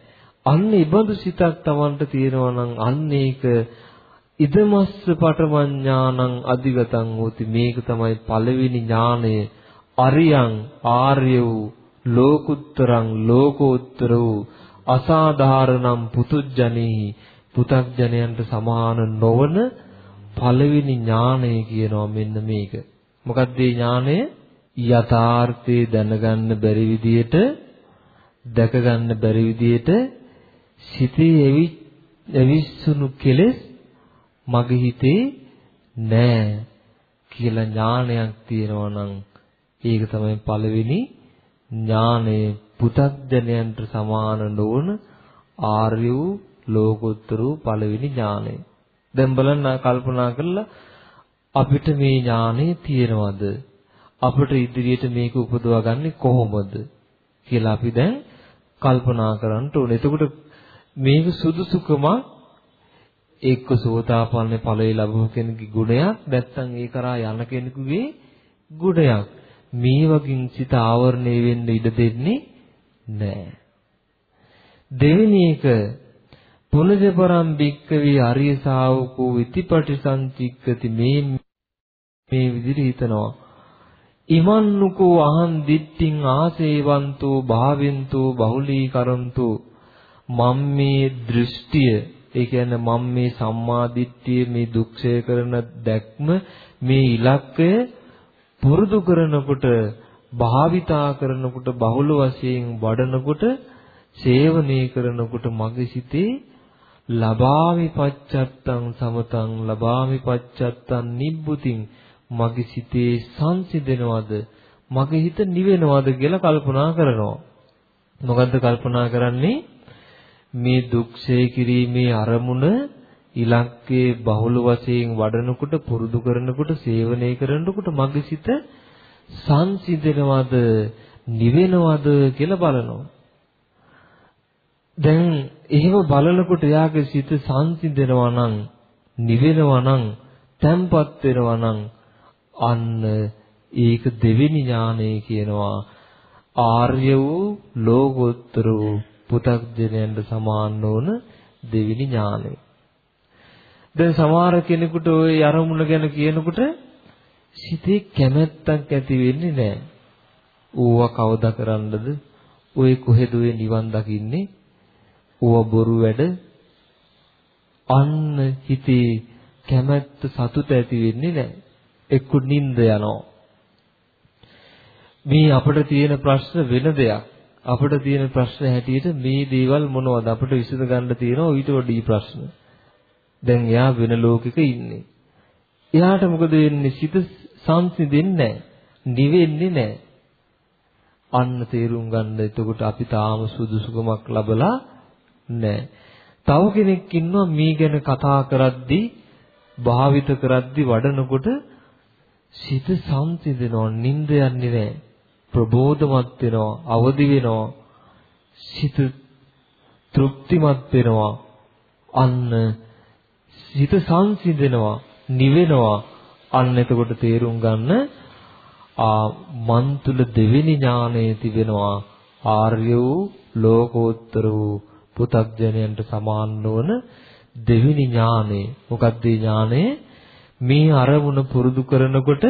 අන්න ඉබඳු සිතක් Tamanට තියෙනවා නම් අන්න ඒක ඉදමස්ස පටමඥානං අධිගතං හෝති මේක තමයි පළවෙනි ඥානය අරියං ආර්ය වූ ලෝකුත්තරං ලෝකෝත්තර වූ අසාධාරණම් පුතුජ්ජනේහි පුතග්ජනයන්ට සමාන නොවන පළවෙනි ඥානය කියනවා මෙන්න මේක. මොකක්ද මේ ඥානය? යථාර්ථය දැනගන්න බැරි විදියට දැක ගන්න බැරි විදියට සිතේ එවිස්සුණු කෙලෙස් මගේ හිතේ නෑ කියලා ඥානයක් තියෙනවා නම් ඒක තමයි පළවෙනි ඥානය පුතග්ජනයන්ට සමාන නොවන ආර්ය වූ ලෝකෝත්තර වූ පළවෙනි ඥානය. දැන් බලන්න කල්පනා කරලා අපිට මේ ඥානය තියෙනවද? අපිට ඉදිරියට මේක උපදවා ගන්නේ කොහොමද කියලා අපි දැන් කල්පනා කරන්න ඕනේ. එතකොට මේක සුදුසුකම එක්ක සෝතාපන්න ඵලයේ ලැබුව කෙනෙකුගේ ගුණයක් නැත්නම් ඒ කරා යන කෙනෙකුගේ ගුණයක්. මේ වගේ සිත ආවරණය වෙන්න ඉඩ දෙන්නේ නැහැ. දෙවෙනි එක පුනජපරම් භික්කවේ අරිය ශාවකෝ විතිපටි සංචික්කති මේ මේ විදිහට හිතනවා. ඉමන්නුකෝ අහං දිට්ඨින් ආසේවන්තෝ භාවෙන්තෝ බහුලී කරන්තෝ මම් මේ දෘෂ්ටිය ඒ කියන්නේ මම මේ සම්මා දිට්ඨිය මේ දුක්ඛය කරන දැක්ම මේ ඉලක්කය පුරුදු කරනකොට භාවිතා කරනකොට බහුල වශයෙන් වඩනකොට සේවනය කරනකොට මගේ සිතේ ලබාමි පච්චත්තං සමතං ලබාමි පච්චත්තං නිබ්බුතින් මගේ සිතේ සංසිඳෙනවද? මගේ හිත නිවෙනවද කියලා කල්පනා කරනවා. මොකද්ද කල්පනා කරන්නේ? මේ දුක්සේ කිරීමේ අරමුණ ඉලක්කේ බහුල වශයෙන් වඩනකොට පුරුදු කරනකොට සේවනය කරනකොට මගේ සිත සංසිඳනවද නිවෙනවද කියලා බලනවා. දැන් එහෙම බලනකොට එයාගේ සිත සංසිඳනවා නම් නිවෙනවා නම් තැම්පත් වෙනවා නම් අන්න ඒක දෙවෙනි ඥානය කියනවා ආර්ය වූ ලෝකෝත්තර වූ පු탁ජනයන්ට සමාන නොවන දෙවෙනි ඥානය. දැන් සමහර කෙනෙකුට ওই අරමුණ ගැන කියනකොට සිතේ කැමැත්තක් ඇති වෙන්නේ නැහැ. ඌවා කවදා කරන්නද? ඔය කොහෙද ඔය නිවන් දකින්නේ? ඌවා බොරු වැඩ. අන්න හිතේ කැමැත්ත සතුට ඇති වෙන්නේ නැහැ. එක්ක නිින්ද යනවා. මේ අපිට තියෙන ප්‍රශ්න වෙන දෙයක්. අපිට තියෙන ප්‍රශ්න හැටියට මේ දේවල් මොනවද අපිට විසඳ ගන්න තියෙනවා ඊට වඩා ප්‍රශ්න. දැන් එයා වෙන ලෝකෙක ඉන්නේ. එයාට මොකද වෙන්නේ? සිත සංසිඳෙන්නේ නැහැ. නිවෙන්නේ නැහැ. අන්න තේරුම් ගන්න එතකොට අපි තාම සුදුසුකමක් ලබලා නැහැ. තව කෙනෙක් ඉන්නවා මේ ගැන කතා කරද්දී භාවිත කරද්දී වඩනකොට සිත සංසිඳෙනවා නිින්ද යන්නේ නැහැ. ප්‍රබෝධමත් වෙනවා, අවදි වෙනවා. සිත තෘප්තිමත් වෙනවා. අන්න සිත සංසිඳෙනවා, නිවෙනවා. අන්න එතකොට තේරුම් ගන්න ආ මන් තුල දෙවෙනි ඥානය තිබෙනවා ආර්ය වූ ලෝකෝත්තර වූ පු탁ජනයන්ට සමාන නොවන දෙවෙනි ඥානෙ මොකක්ද ඥානෙ මේ අරමුණ පුරුදු කරනකොට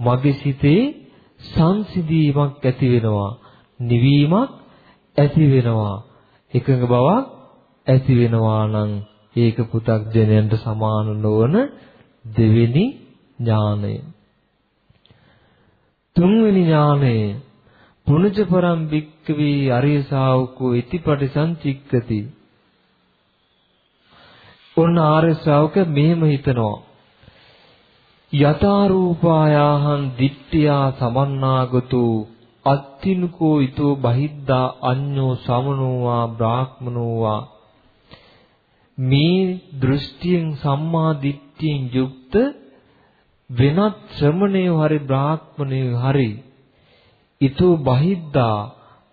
මගේ සිතේ සංසිඳීමක් ඇති වෙනවා. නිවීමක් ඇති වෙනවා. එකඟ බවක් ඇති වෙනවා නම් ඒක පු탁ජනයන්ට සමාන නොවන දෙවෙනි ඥානය. තුන්වෙනි ඥානය. පුණජ පරම් භික්කවේ අරිය ශාවකෝ ඉතිපටි සංචික්කති. ඔන්න ආර්ය ශ්‍රාවක මෙහෙම හිතනවා. යතාරූපායාහං දිට්ඨියා සමන්නාගතු අත්තිනුකෝ ඊතෝ බහිද්දා අඤ්ඤෝ සමනෝවා බ්‍රාහ්මනෝවා. මේ දෘෂ්ටියෙන් සම්මා දිට්ඨියෙන් යුක්ත වෙනත් ශ්‍රමණයෝ හරි බ්‍රාහ්මණයෝ හරි ඊතෝ බහිද්දා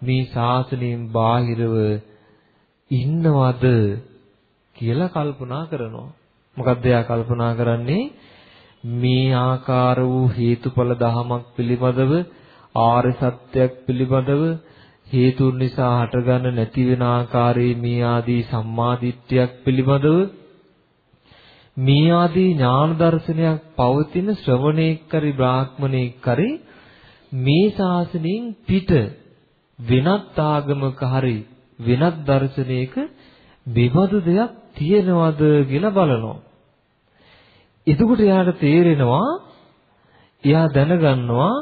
මේ ශාසනයෙන් බාහිරව ඉන්නවද කියලා කල්පනා කරනවා. මොකද්ද එයා කල්පනා කරන්නේ? මේ ආකාර වූ හේතුඵල දහමක් පිළිබඳව ආර්ය සත්‍යයක් පිළිබඳව හේතුන් නිසා හටගන්න නැති වෙන ආකාරයේ මේ ආදී සම්මාදිට්ඨියක් පිළිබඳව මේ ආදී ඥාන දර්ශනයක් පවතින ශ්‍රවණේක්කරි බ්‍රාහ්මණේක්කරි මේ ශාසනයෙන් පිට වෙනත් ආගමක හරි වෙනත් දර්ශනයක විවද දෙයක් තියෙනවද කියලා බලනවා. එතකොට එයාට තේරෙනවා එයා දැනගන්නවා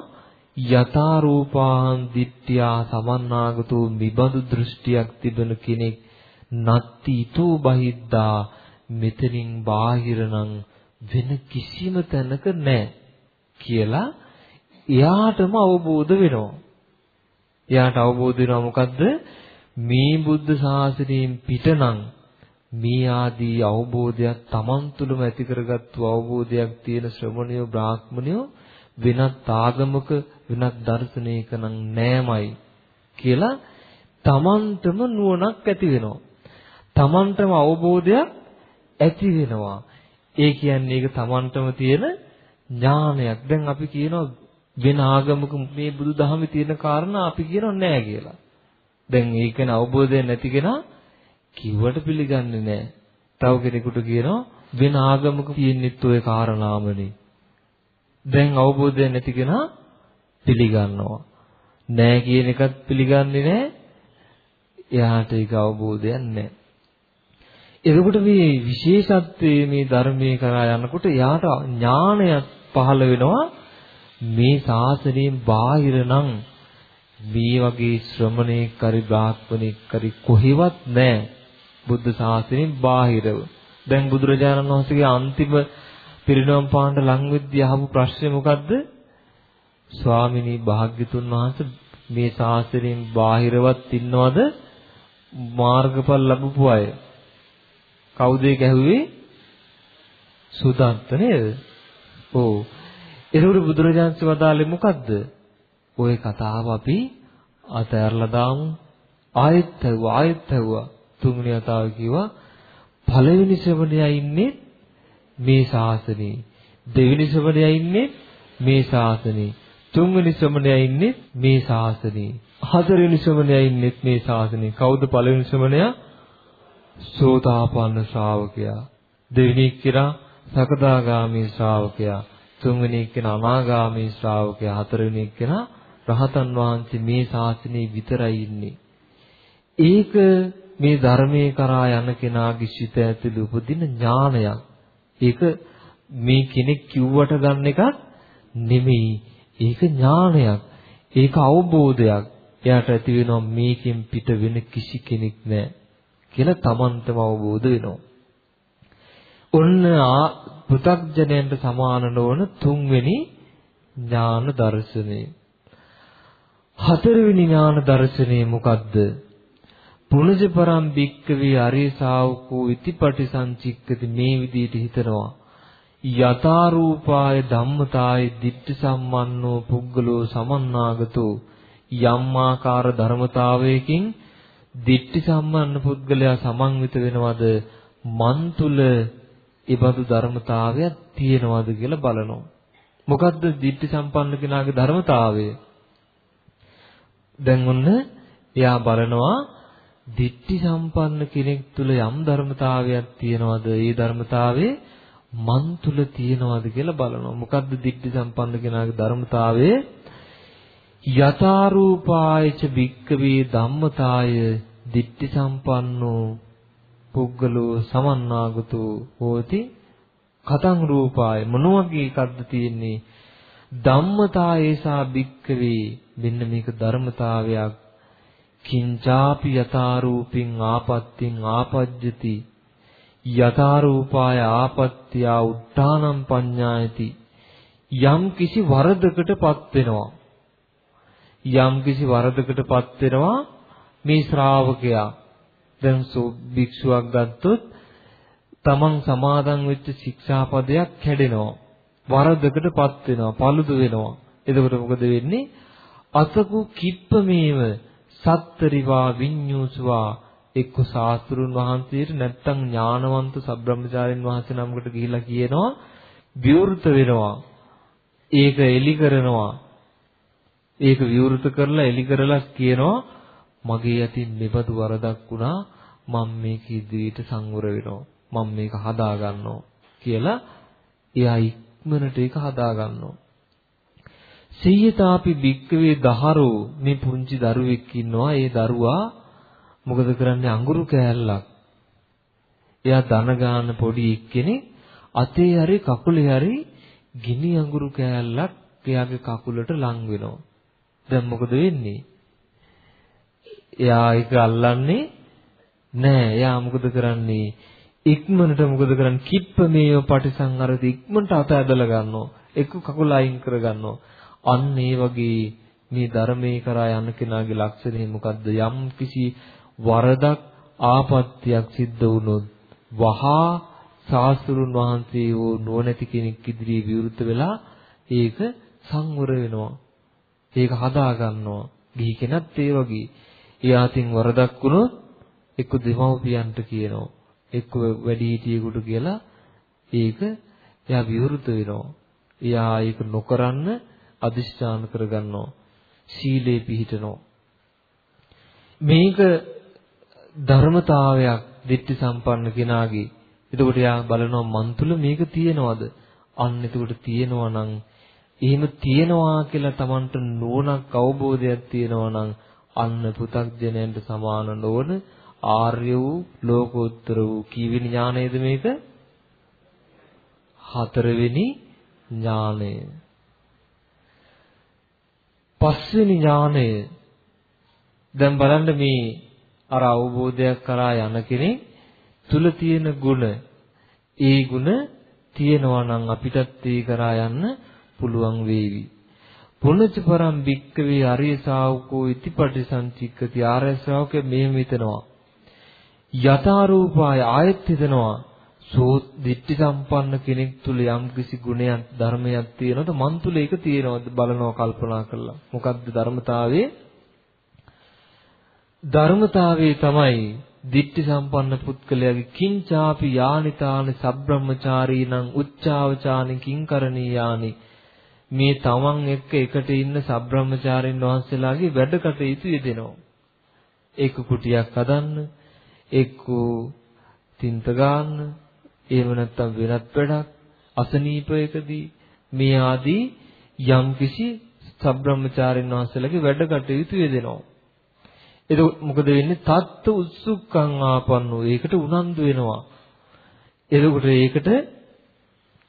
යථා රූපාන් දිට්ඨියා සමන්නාගතෝ නිබඳු දෘෂ්ටියක් තිබෙන කෙනෙක් නත්ති ඊතෝ බහිද්දා මෙතනින් බාහිරනම් වෙන කිසිම තැනක නැහැ කියලා එයාටම අවබෝධ වෙනවා. එයාට අවබෝධ වෙනවා මොකද්ද? මේ බුද්ධ ශාසනයෙන් පිටනම් මේ ආදී අවබෝධයක් Taman තුලම ඇති කරගත්තු අවබෝධයක් තියෙන ශ්‍රමණයෝ බ්‍රාහ්මණයෝ වෙනත් ආගමක වෙනත් දර්ශනයක නම් නෑමයි කියලා Tamanටම නුවණක් ඇති වෙනවා. Tamanටම අවබෝධයක් ඇති වෙනවා. ඒ කියන්නේ ඒක Tamanටම තියෙන ඥානයක්. දැන් අපි කියනවා වෙන ආගමක මේ බුදුදහමේ තියෙන කාරණා අපි කියනවා නෑ කියලා. දැන් ඒකන අවබෝධය නැති කෙනා කිව්වට පිළිගන්නේ නැහැ. තව කෙනෙකුට කියනවා වෙන ආගමක තියෙනෙත් ඔය කාරණාමනේ. දැන් අවබෝධය නැති කෙනා පිළිගන්නවා. නෑ කියන එකත් පිළිගන්නේ නැහැ. එයාට ඒක අවබෝධයක් නැහැ. එතකොට මේ විශේෂත්වයේ මේ ධර්මයේ කරා යනකොට යාට ඥානයක් පහළ වෙනවා මේ ශාසනයෙන් බාහිර නම් මේ වගේ ශ්‍රමණේක් කරි බ්‍රාහ්මණෙක් කරි කොහෙවත් නැහැ බුද්ධ ශාසනයෙන් බාහිරව. දැන් බුදුරජාණන් වහන්සේගේ අන්තිම පිරිනොම් පාණ්ඩ ලං වෙද්දී අහපු ප්‍රශ්නේ මොකද්ද? ස්වාමිනී භාග්‍යතුන් වහන්සේ මේ ශාසනයෙන් බාහිරවත් ඉන්නවද? මාර්ගඵල ලැබපු අය. කවුද ඒක ඇහුවේ? සුදන්ත නේද? ඔව්. එතකොට බුදුරජාන්සේ වදාළේ මොකද්ද? ওই කතාව අපි අතහැරලා දාමු. ආයෙත් ඇහුවා ආයෙත් ඇහුවා. තුන්වෙනි වතාව කිව්වා පළවෙනි ශ්‍රවණයා ඉන්නේ මේ ශාසනේ. දෙවෙනි ශ්‍රවණයා ඉන්නේ මේ ශාසනේ. තුන්වෙනි ශ්‍රමණයා ඉන්නේ මේ ශාසනේ. හතරවෙනි ශ්‍රමණයා ඉන්නේ මේ ශාසනේ. කවුද පළවෙනි ශ්‍රමණයා? සෝතාපන්න ශ්‍රාවකයා. දෙවෙනි එක්කෙනා සකදාගාමී ශ්‍රාවකයා. තුන්වෙනි එක්කෙනා අනාගාමී ශ්‍රාවකයා. හතරවෙනි එක්කෙනා රහතන් වහන්සේ මේ ශාසනේ විතරයි ඉන්නේ. ඒක මේ ධර්මයේ කරා යන කෙනාගේ සිත ඇතුළේ උපදින ඥානයක්. ඒක මේ කෙනෙක් කිව්වට ගන්න එකක් නෙමෙයි. ඒක ඥානයක්. ඒක අවබෝධයක්. එයාට ඇති වෙනවා මේකෙන් පිට වෙන කිසි කෙනෙක් නැහැ කියලා Tamanටම අවබෝධ වෙනවා. ඔන්න පෘථග්ජනයන්ට සමාන නොවන තුන්වෙනි ඥාන දර්ශනය. හතරවෙනි ඥාන දර්ශනය මොකද්ද? පුනජ පරම් භික්කවේ අරිය ශාවකෝ ඉතිපටි සංචික්කති මේ විදිහට හිතනවා. යථා රූපාය ධම්මතාය දිට්ඨ සම්මන්නෝ පුද්ගලෝ සමන්නාගතෝ යම් ආකාර ධර්මතාවයකින් දිට්ඨි සම්මන්න පුද්ගලයා සමන්විත වෙනවද? මන් තුල ඉබඳු ධර්මතාවයක් තියෙනවද කියලා බලනවා. මොකද්ද දිට්ඨි සම්පන්න කෙනාගේ ධර්මතාවය? දැන් ඔන්න එයා බලනවා දිට්ඨි සම්පන්න කෙනෙක් තුල යම් ධර්මතාවයක් තියෙනවද ඒ ධර්මතාවයේ මන් තුල තියනවාද කියලා බලනවා. මොකද්ද දිට්ඨි සම්පන්න කෙනාගේ ධර්මතාවය? යථාරූපායච භික්කවේ ධම්මතාය දිට්ඨි සම්පන්නෝ පුද්ගලෝ සමන්නාගතෝ හෝති කතං රූපාය මොනවගේ එකක්ද තියෙන්නේ ධම්මතායේසා භික්කවේ මෙන්න මේක ධර්මතාවයක් කිංචාපි යථාරූපින් ආපත්තින් ආපජ්ජති. යථාරූපාය ආපත්‍ත්‍ය උත්තානම් පඤ්ඤායති. යම් කිසි වරදකටපත් වෙනවා. යම් කිසි වරදකටපත් වෙනවා මේ ශ්‍රාවකයා. දැන් භික්ෂුවක් ගත්තොත් තමන් සමාදන් වෙච්ච ශික්ෂාපදයක් කැඩෙනවා. වරදකටපත් වෙනවා paludu වෙනවා. එතකොට මොකද වෙන්නේ? අතකු කිප්පමේව සත්තරිවා විඤ්ඤූසුවා එක්ක ශාස්ත්‍රුන් වහන්සේට නැත්තම් ඥානවන්ත සබ්‍රහ්මචාරින් වහන්සේ නමකට ගිහිලා කියනවා විවෘත වෙනවා. ඒක එලි කරනවා. ඒක විවෘත කරලා එලි කරලා කියනවා මගේ යටින් මෙබඳු වරදක් වුණා මම මේක ඉදිරියට සංවර වෙනවා. මම මේක හදා ගන්නවා කියලා එයා ඉක්මනට ඒක හදා ගන්නවා. සියතාපි භික්කවේ දහරෝ මේ පුංචි දරුවෙක් ඉන්නවා. ඒ දරුවා මොකද කරන්නේ අඟුරු කෑල්ලක්. එයා දන ගන්න පොඩි එක්කෙනෙක් අතේ හරි කකුලේ හරි ගිනි අඟුරු කෑල්ලක් එයාගේ කකුලට ලං වෙනවා. දැන් මොකද වෙන්නේ? එයා ඒක අල්ලන්නේ නෑ. එයා මොකද කරන්නේ? ඉක්මනට මොකද කරන්නේ? කිප්ප මේව පටිසංහරද ඉක්මනට අත ඇදලා ගන්නවා. එක්ක කකුල අයින් කර ගන්නවා. අන්න ඒ වගේ මේ ධර්මයේ කරා යන කෙනාගේ ලක්ෂණය මොකද්ද? යම් කිසි වරදක් ආපත්‍යක් සිද්ධ වුණොත් වහා සාස්ත්‍රුන් වහන්සේ වූ නුවණැති කෙනෙක් ඉදිරියේ විවෘත වෙලා ඒක සංවර වෙනවා. ඒක හදා ගන්නවා. ගිහි කෙනත් ඒ වගේ. එයාටින් වරදක් වුණොත් එක්ක දෙමව්පියන්ට කියනවා. එක්ක වැඩිහිටියෙකුට කියලා ඒක එයා විවෘත වෙනවා. එයා ඒක නොකරන්න අදිෂ්ඨාන කරගන්නවා. සීලේ පිහිටනවා. මේක ධර්මතාවයක් දිට්ඨි සම්පන්න කෙනාගේ. එතකොට යා බලනවා මන් තුල මේක තියෙනවද? අන්න එතකොට තියෙනවා නම් එහෙම තියෙනවා කියලා Tamanට නුවණක් අවබෝධයක් තියෙනවා නම් අන්න පු탁ජනයන්ට සමාන නොවන ආර්ය වූ ලෝකෝත්තර වූ කීවෙනි ඥානයද මේක? හතරවෙනි ඥානය. පස්වෙනි ඥානය දැන් බලන්න මේ අර අවබෝධයක් කරා යන කෙනෙක් තුල තියෙන ಗುಣ ඒ ಗುಣ තියෙනවා නම් අපිටත් ඒ කරා යන්න පුළුවන් වේවි. පුනච්ච පරම් භික්කවේ අරිය ශාවකෝ ඉතිපටි සංචික්කති ආර්ය ශ්‍රාවකේ මෙහෙම හිතනවා. යථා රූපාය ආයත් හිතනවා සෝ දිට්ඨි සම්පන්න කෙනෙක් තුල යම් කිසි ගුණයක් ධර්මයක් තියෙනවද මන් තුල ඒක තියෙනවද බලනවා කල්පනා කරලා. මොකද්ද ධර්මතාවයේ ධර්මතාවයේ තමයි දිට්ඨි සම්පන්න පුත්කලයාගේ කිංචාපි යානිතානි සබ්‍රහ්මචාරීනං උච්චාවචානි කිංකරණීයානි මේ තමන් එක්ක එකට ඉන්න සබ්‍රහ්මචාරින් වහන්සේලාගේ වැඩ කටයුතු යෙදෙනවා. එක්ක කුටියක් හදන්න එක්ක තින්ත ගන්න එහෙම නැත්නම් වෙනත් වැඩක් අසනීපයකදී මේ ආදී යම්කිසි සබ්‍රහ්මචාරින් වහන්සේලාගේ වැඩ කටයුතු යෙදෙනවා එතකොට මොකද වෙන්නේ? තත්ත උත්සුක්කං ආපන්නෝ. ඒකට උනන්දු වෙනවා. එතකොට ඒකට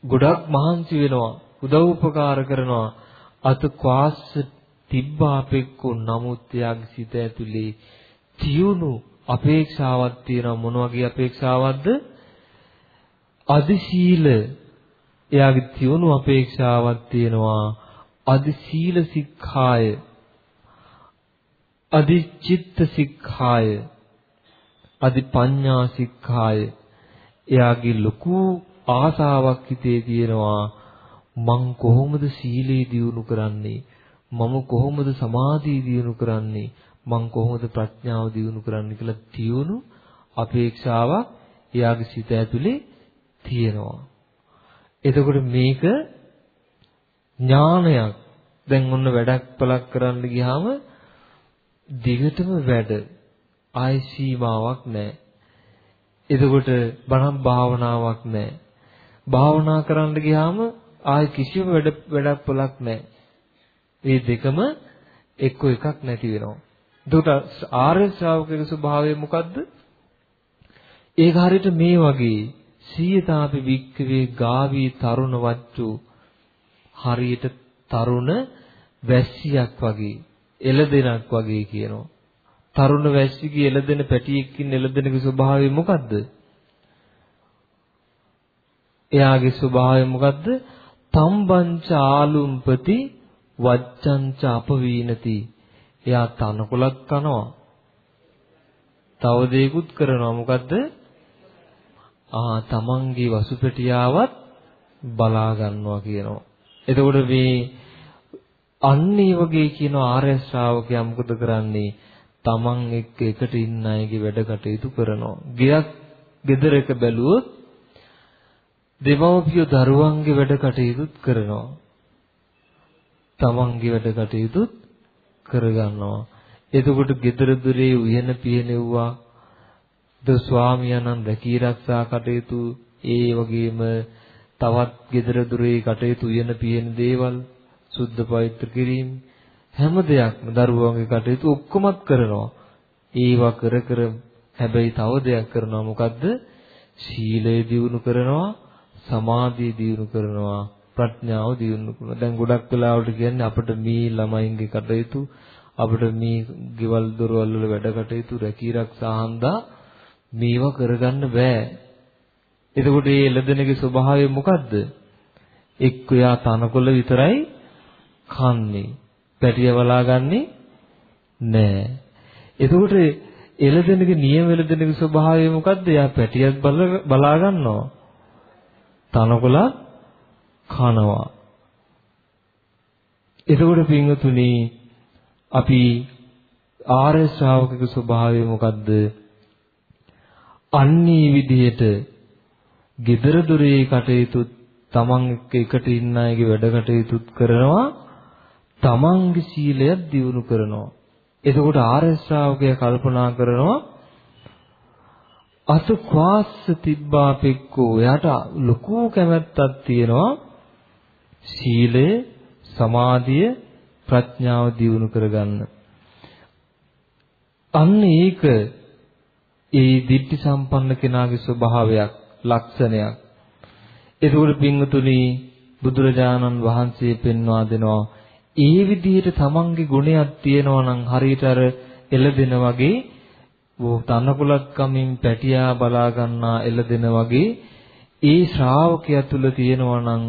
ගොඩක් මහන්සි වෙනවා. උදව් උපකාර කරනවා. අත ක්වාස්ස තිබ්බාපෙක්කු නමුත් එයාගේ සිත ඇතුලේ තියුණු අපේක්ෂාවක් තියෙනවා මොන වගේ අපේක්ෂාවක්ද අදිශීල එයාගේ තියුණු අපේක්ෂාවක් තියෙනවා. අදිශීල සික්ඛාය. අදිචිත්ත සික්ඛාය. අදිපඤ්ඤා සික්ඛාය. එයාගේ ලොකු ආසාවක් හිතේ තියෙනවා. මං කොහොමද සීලේ දියුණු කරන්නේ? මම කොහොමද සමාධිය දියුණු කරන්නේ? මං කොහොමද ප්‍රඥාව දියුණු කරන්නේ කියලා තියුණු අපේක්ෂාවක් එයාගේ සිත ඇතුලේ තියෙනවා එතකොට මේක ඥානයක් දැන් ඔන්න වැඩක් පලක් කරන්න ගියාම දිගටම වැඩ ආයි සීමාවක් නැහැ. එතකොට බණක් භාවනාවක් නැහැ. භාවනා කරන්න ගියාම ආයි කිසිම වැඩ වැඩක් පොලක් නැහැ. මේ දෙකම එක්ක එකක් නැති වෙනවා. එතකොට ආර්ය ශ්‍රාවකගේ ස්වභාවය මොකද්ද? ඒක හරියට මේ වගේ සීයතාපි වික්කවේ ගාවී තරුණ වච්චු හරියට තරුණ වැස්සියක් වගේ එළදෙනක් වගේ කියනවා. තරුණ වැස්සිගේ එළදෙන පැටියෙක්කින් එළදෙනගේ ස්වභාවය මොකද්ද? එයාගේ ස්වභාවය මොකද්ද? තම්බංච ආලුම්පති වච්චංච අපවීනති. එයා තනකොළක් කනවා. තව දෙයක්ත් කරනවා මොකද්ද? ආ තමන්ගේ වසුපෙටියාවත් බලා ගන්නවා කියනවා. එතකොට මේ අන්න ඒ වගේ කියන ආර්ය ශ්‍රාවකයා මොකද කරන්නේ? Taman එක්ක එකට ඉන්න අයගේ වැඩ කටයුතු කරනවා. ගියක් ගෙදරක බැලුවොත් දෙමව්පියෝ දරුවන්ගේ වැඩ කටයුතුත් කරනවා. තමන්ගේ වැඩ කටයුතුත් කරගන්නවා. එතකොට gedara dure උයන පියනෙව්වා ද ස්වාමියාණන් රැකී ආරක්ෂා කටයුතු ඒ වගේම තවත් gedara dure කටයුතු උයන පියන දේවල් සුද්ධ පවිත්‍ර කිරීම හැම දෙයක්ම දරුවන්ගේ කටයුතු ඔක්කොමත් කරනවා. ඒවා කර කර හැබැයි තව දෙයක් කරනවා මොකද්ද? සීලය දියුණු කරනවා, සමාධිය දියුණු කරනවා, ප්‍රඥාව දියුණු කරනවා. දැන් ගොඩක් වෙලාවට කියන්නේ අපිට මේ ළමයින්ගේ කටයුතු අපිට මේ ගෙවල් දොරවල් වල වැඩ කටයුතු රැකී ආරක්ෂා හන්දා මේවා කරගන්න බෑ. එතකොට මේ එළදෙනගේ ස්වභාවය මොකද්ද? එක්ක යා තනකොළ විතරයි කන්නේ. පැටිය බලාගන්නේ නෑ. එතකොට එළදෙනගේ නියම එළදෙනගේ ස්වභාවය මොකද්ද? එයා පැටියක් බලා ගන්නවා. තනකොළ කනවා. එතකොට පින්වතුනි අපි ආර්ය ශ්‍රාවකගේ ස්වභාවය මොකද්ද? අන්නේ විදිහට gedara dore කටයුතු තමන් එක්ක එකට ඉන්න අයගේ වැඩ කටයුතුත් කරනවා තමන්ගේ සීලයක් දියුණු කරනවා. එතකොට ආර්ය ශ්‍රාවකයා කල්පනා කරනවා අත ක්වාස්ස තිබ්බාපෙක්කෝ එයාට ලොකු කැමැත්තක් තියෙනවා සීලය සමාධිය ප්‍රඥාව දියුණු කරගන්න. අන්න ඒක ඒ දිට්ඨි සම්පන්න කෙනාගේ ස්වභාවයක් ලක්ෂණයක්. ඒකෝට පින්වතුනි බුදුරජාණන් වහන්සේ පෙන්වා දෙනවා ඒ විදිහට තමන්ගේ ගුණයක් තියෙනවා නම් හරියට අර එළදෙන වගේ වෝ තනකොළක් කමින් පැටියා බලා ගන්නා එළදෙන වගේ ඒ ශ්‍රාවකයා තුල තියෙනවා නම්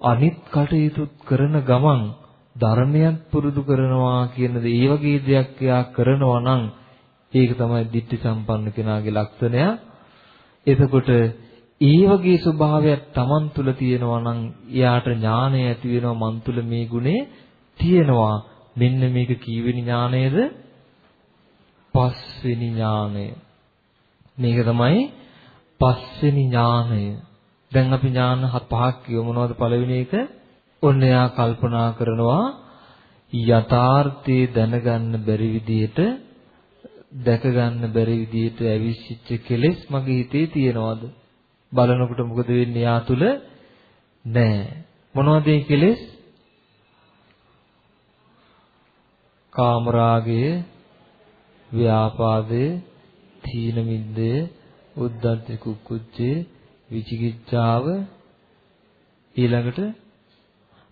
අනිත් කටයුතු කරන ගමන් ධර්මයක් පුරුදු කරනවා කියන දේ ඒ වගේ දෙයක් එයා කරනවා නම් ඒක තමයි ditthi සම්පන්න කෙනාගේ ලක්ෂණය. එතකොට ඒ වගේ ස්වභාවයක් Taman තුල තියෙනවා නම් එයාට ඥානය ඇති වෙනවා මන් තුල මේ ගුණේ තියෙනවා. මෙන්න මේක කීවෙනි ඥානයද? පස්වෙනි ඥානය. මේක තමයි පස්වෙනි ඥානය. දැන් අපි ඥාන පහක් කියමු මොනවද පළවෙනි එක? ඔන්න එයා කල්පනා කරනවා යථාර්ථයේ දැනගන්න බැරි විදිහට දැක ගන්න බැරි විදිහට ඇවිස්සිච්ච කෙලෙස් මගේ හිතේ තියෙනවද? බලනකොට මොකද වෙන්නේ යා තුල නෑ. මොනවද මේ කෙලෙස්? කාමරාගය ව්‍යාපාදය තීන මිද්දය උද්ධච්ච කුක්කුච්චේ විචිකිච්ඡාව. ඊළඟට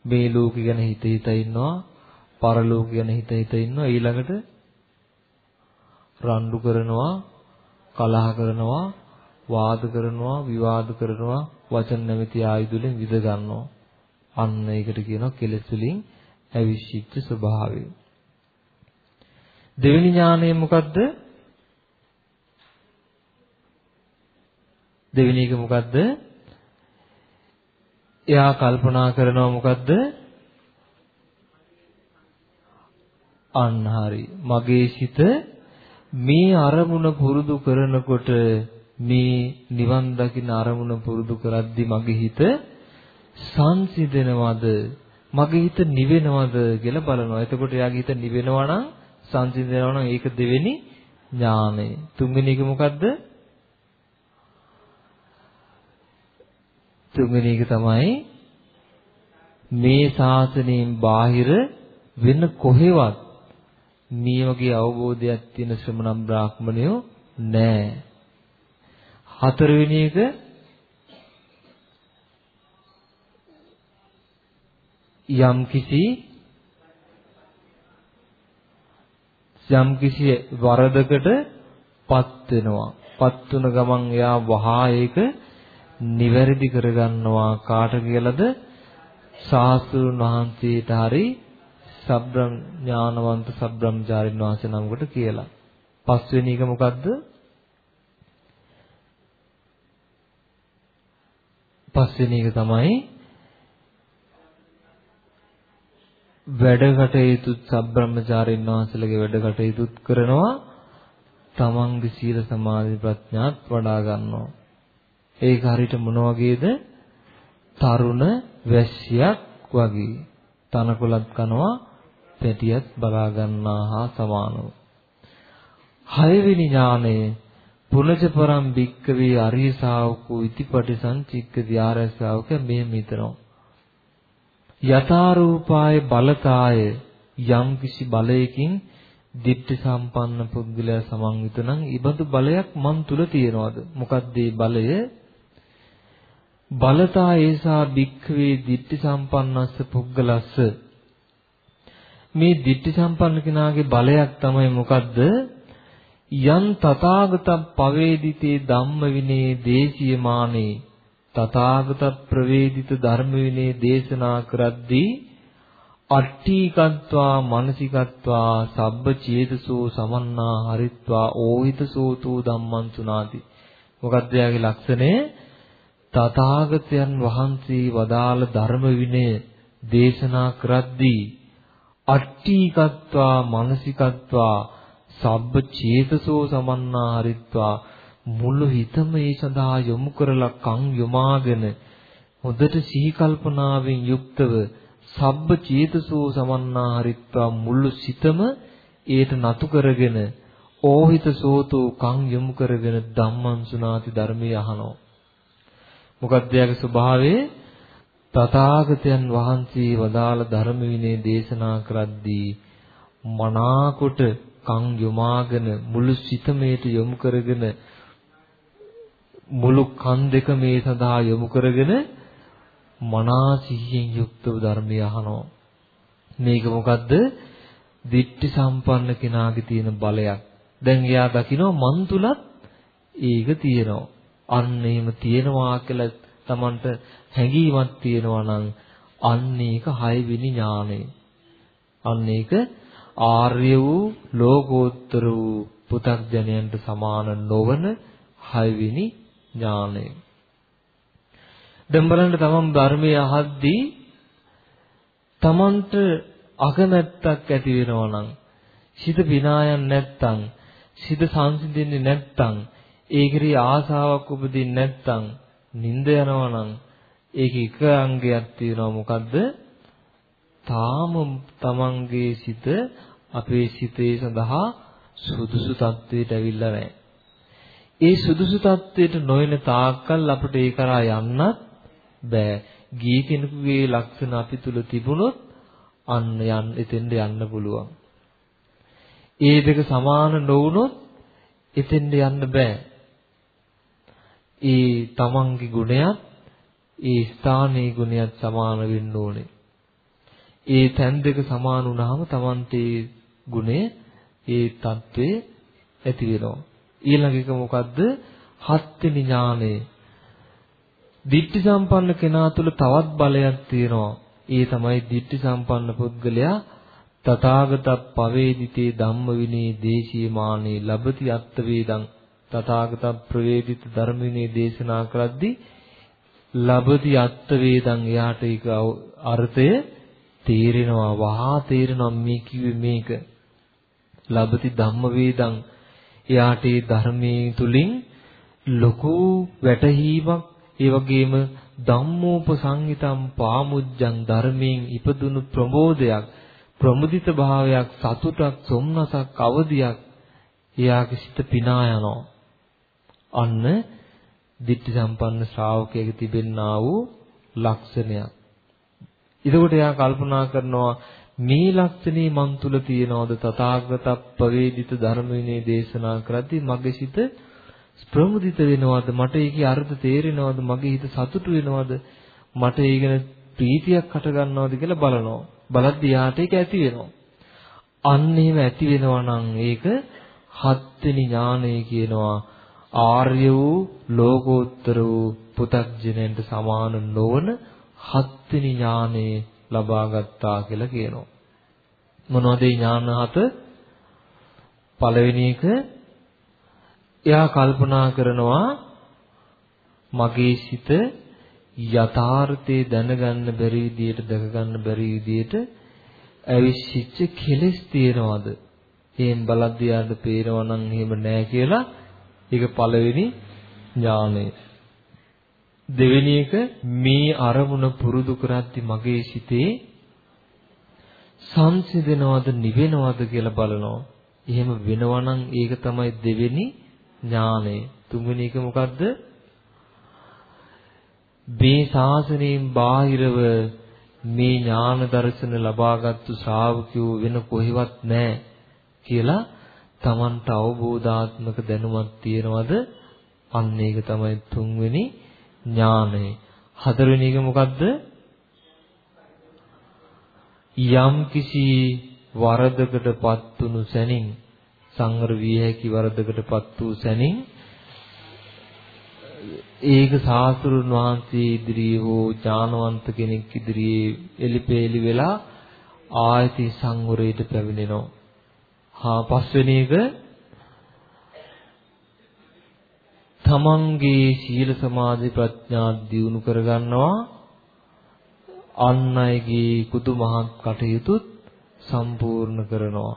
මේ ලෝකෙ ගැන හිත හිත ඉන්නවා පරලෝක ගැන හිත හිත ඉන්නවා. ඊළඟට රණ්ඩු කරනවා කලහ කරනවා වාද කරනවා විවාද කරනවා වචන නැමැති ආයුධ වලින් විද ගන්නවා. අන්න ඒකට කියනවා කෙලෙස් වලින් ඇවිස්සිච්ච ස්වභාවය. දෙවෙනි ඥානය මොකද්ද? දෙවෙනි එක මොකද්ද? එයා කල්පනා කරනවා මොකද්ද? අන්න හරි. මගේ සිත මේ අරමුණ පුරුදු කරනකොට මේ නිවන් දකින්න අරමුණ පුරුදු කරද්දි මගේ හිත සංසිඳනවද මගේ හිත නිවෙනවද කියලා බලනවා. එතකොට එයාගේ හිත නිවෙනවා නම් සංසිඳනවා නම් ඒක දෙවෙනි ඥානය. තුන්වෙනි එක මොකද්ද? තුන්වෙනි එක තමයි මේ ශාසනයෙන් බාහිර වෙන කොහෙවත් මේ වගේ අවබෝධයක් තියෙන ශ්‍රමණ බ්‍රාහ්මණයෝ නැහැ. හතරවෙනි එක යම් කිසි යම් කිසි වරදකට පත් වෙනවා. පත් වුණ ගමන් එයා වහා ඒක නිවැරදි කරගන්නවා කාට කියලාද? සාස්ත්‍රුන් වහන්සේට හරි සබ්‍රම් ඥානවන්ත සබ්‍රම්චාරින් වහන්සේ නමකට කියලා. පස්වෙනි එක මොකද්ද? පස්වෙනි එක තමයි වැඩ කටයුතු සබ්‍රහ්මචාරින් වහන්සේලගේ වැඩ කටයුතුත් කරනවා. තමන්ගේ සීල සමාධි ප්‍රඥාත් වඩා ගන්නවා. ඒක හරියට මොන වගේද? තරුණ වැස්සියක් වගේ. තනකොළත් කනවා. පැටියත් බලා ගන්නා හා සමානව. හයවෙනි ඥානය පුනජ පරම් භික්කවේ අරිය ශාවකෝ ඉතිපටි සංචික්කති ආර්ය ශාවක මෙහෙම හිතනවා. යථාරූපාය බලකාය යම් කිසි බලයකින් දිට්ඨි සම්පන්න පුද්ගලයා සමන්විත නම් ඊබඳු බලයක් මන් තුල තියනවාද? මොකක්ද ඒ බලය? බලතා ඒසා භික්ඛවේ දිට්ඨි සම්පන්නස්ස පුද්ගලස්ස මේ දිට්ඨි සම්පන්න කෙනාගේ බලයක් තමයි මොකද්ද? යන් තථාගත පවේදිතේ ධම්ම විනේ දේශීයමානේ. තථාගත ප්‍රවේදිත ධර්ම විනේ දේශනා කරද්දී අට්ඨීකත්වා මානසිකත්වා සබ්බ චේතසෝ සමන්නා හරිත්වා ඕහිතසෝතු ධම්මං සුනාති. මොකක්ද යාගේ ලක්ෂණය? තථාගතයන් වහන්සේ වදාළ ධර්ම විනය දේශනා කරද්දී අට්ඨීකත්වා මානසිකත්වා සබ්බ චේතසෝ සමන්නා හරිත්වා. මුළු හිතම ඒ සඳහා යොමු කරලා කන් යොමාගෙන හොඳට සිහි කල්පනාවෙන් යුක්තව සබ්බ චේතසෝ සමන්නා හරිත්වා මුළු සිතම ඒට නතු කරගෙන ඕහිත සෝතෝ කන් යොමු කරගෙන ධම්මං සුනාති ධර්මය අහනවා. මොකක්ද යාගේ ස්වභාවය? තථාගතයන් වහන්සේ වදාළ ධර්ම විනය දේශනා කරද්දී මනාකොට කන් යොමාගෙන මුළු සිත මේට යොමු කරගෙන මුළු කන් දෙක මේ සඳහා යොමු කරගෙන මනා සිහියෙන් යුක්තව ධර්මය අහනවා. මේක මොකද්ද? දිට්ඨි සම්පන්න කෙනාගේ තියෙන බලයක්. දැන් එයා දකිනවා මන් තුලත් ඒක තියෙනවා. අන්න එහෙම තියෙනවා කියලා Tamanට හැඟීමක් තියෙනවා නම් අන්න ඒක හයවෙනි ඥානය අන්න ඒක ආර්ය වූ ලෝකෝත්තර වූ පු탁ජනයන්ට සමාන නොවන හයවෙනි ඥානය. දැන් බලන්න තමන් ධර්මයේ අහද්දී තමන්ට අකමැත්තක් ඇති වෙනවා නම් සිත විනායන් නැත්තම් සිත සංසිඳෙන්නේ නැත්තම් ඒකේ ආසාවක් උපදින්නේ නැත්තම් නිින්ද යනවා නම් ඒක එක අංගයක් තියෙනවා මොකද්ද? තාම තමන්ගේ සිත අපේ සිතේ සඳහා සුදුසු තත්වයට ඇවිල්ලා නැහැ. ඒ සුදුසු තත්වයට නොයන තාක්කල් අපිට ඒ කරා යන්නත් බෑ. ගිය කෙනෙකුගේ ලක්ෂණ අපි තුල තිබුණොත් අන්න යන්න එතෙන්ද යන්න පුළුවන්. ඒ දෙක සමාන නොවුනොත් එතෙන්ද යන්න බෑ. ඒ තමන්ගේ ගුණයත් ඒ ස්ථානයේ ගුණයත් සමාන වෙන්න ඕනේ. ඒ තැන් දෙක සමාන වුණාම තමන්ට ඒ ගුණය ඒ தત્ත්වය ඇති වෙනවා. ඊළඟ එක මොකද්ද? හත්වෙනි ඥානය. දිට්ඨි සම්පන්න කෙනා තුළ තවත් බලයක් තියෙනවා. ඒ තමයි දිට්ඨි සම්පන්න පුද්ගලයා තථාගත පවේදිතේ ධම්ම විනේ දේශී මානේ ලබති අත්ත වේදං තථාගත ප්‍රවේදිත ධර්ම විනේ දේශනා කරද්දී ලබති අත්ත වේදං එයාට ඒක අර්ථය තේරෙනවා වහා තේරෙනවා මේ කිව්වේ මේක. ලබති ධම්ම වේදං එයාට ඒ ධර්මයේ තුලින් ලොකු වැටහීමක් ඒ වගේම ධම්මෝපසංහිතම් පාමුජ්ජං ධර්මයෙන් ඉපදුණු ප්‍රමෝදයක් ප්‍රමුදිත භාවයක් සතුටක් සොම්නසක් අවදියක් එයාගේ සිත පිනා යනවා. අන්න ditthi සම්පන්න ශ්‍රාවකයෙක් තිබෙන්නා වූ ලක්ෂණයක්. එතකොට එයා කල්පනා කරනවා මේ ලක්ෂණේ මන් තුල තියනවද? තථාගත පවේදිත ධර්ම විනය දේශනා කරද්දී මගේ සිත ප්‍රමුදිත වෙනවද? මට ඒකේ අර්ථ තේරෙනවද? මගේ හිත සතුටු වෙනවද? මට ඒ ගැන ප්‍රීතියක් හට ගන්නවද කියලා බලනවා. බලද්දී යාට ඒක ඇති වෙනවා. අන්න එහෙම ඇති වෙනවා නම් ඒක හත්වෙනි ඥානය කියනවා. ආර්ය වූ ලෝකෝත්තර වූ පුතග්ජනයන්ට සමාන නොවන හත්වෙනි ඥානය ලබා ගත්තා කියලා කියනවා. මොනවද ඒ ඥාන හත? පළවෙනි එක එයා කල්පනා කරනවා මගේ සිත යථාර්ථයේ දැනගන්න බැරි විදියට දැක ගන්න බැරි විදියට ඇවිස්සිච්ච කෙලෙස් තියනවාද? එහෙන් බලද්දී යාට පේනවා නම් එහෙම නෑ කියලා ඒක පළවෙනි ඥානය. දෙවෙනි එක මේ අරමුණ පුරුදු කරද්දි මගේ සිතේ සංසිඳනවද නිවෙනවද කියලා බලනවා. එහෙම වෙනවා නම් ඒක තමයි දෙවෙනි ඥානය. තුන්වෙනි එක මොකද්ද? මේ ශාසනයෙන් බාහිරව මේ ඥාන දර්ශන ලබාගත්තු ශ්‍රාවකයෝ වෙන කොහෙවත් නැහැ කියලා Tamanට අවබෝධාත්මක දැනුමක් තියනවද? අන්න ඒක තමයි තුන්වෙනි ඥානය. හතරවෙනි එක මොකද්ද? යම් කිසි වරදකටපත් වුණු සැනින් සංවර විය හැකි වරදකටපත් වූ සැනින් ඒක සාස්ත්‍රුන් වහන්සේ ඉදිරියේ හෝ ඥානවන්ත කෙනෙක් ඉදිරියේ එලිපෙලි වෙලා ආයති සංවරයට පැමිණෙනවා. හා පස්වෙනි එක තමන්ගේ සීල සමාධි ප්‍රඥා දියුණු කරගන්නවා. අන් අයගේ කුතු මහත් කටයුතුත් සම්පූර්ණ කරනවා.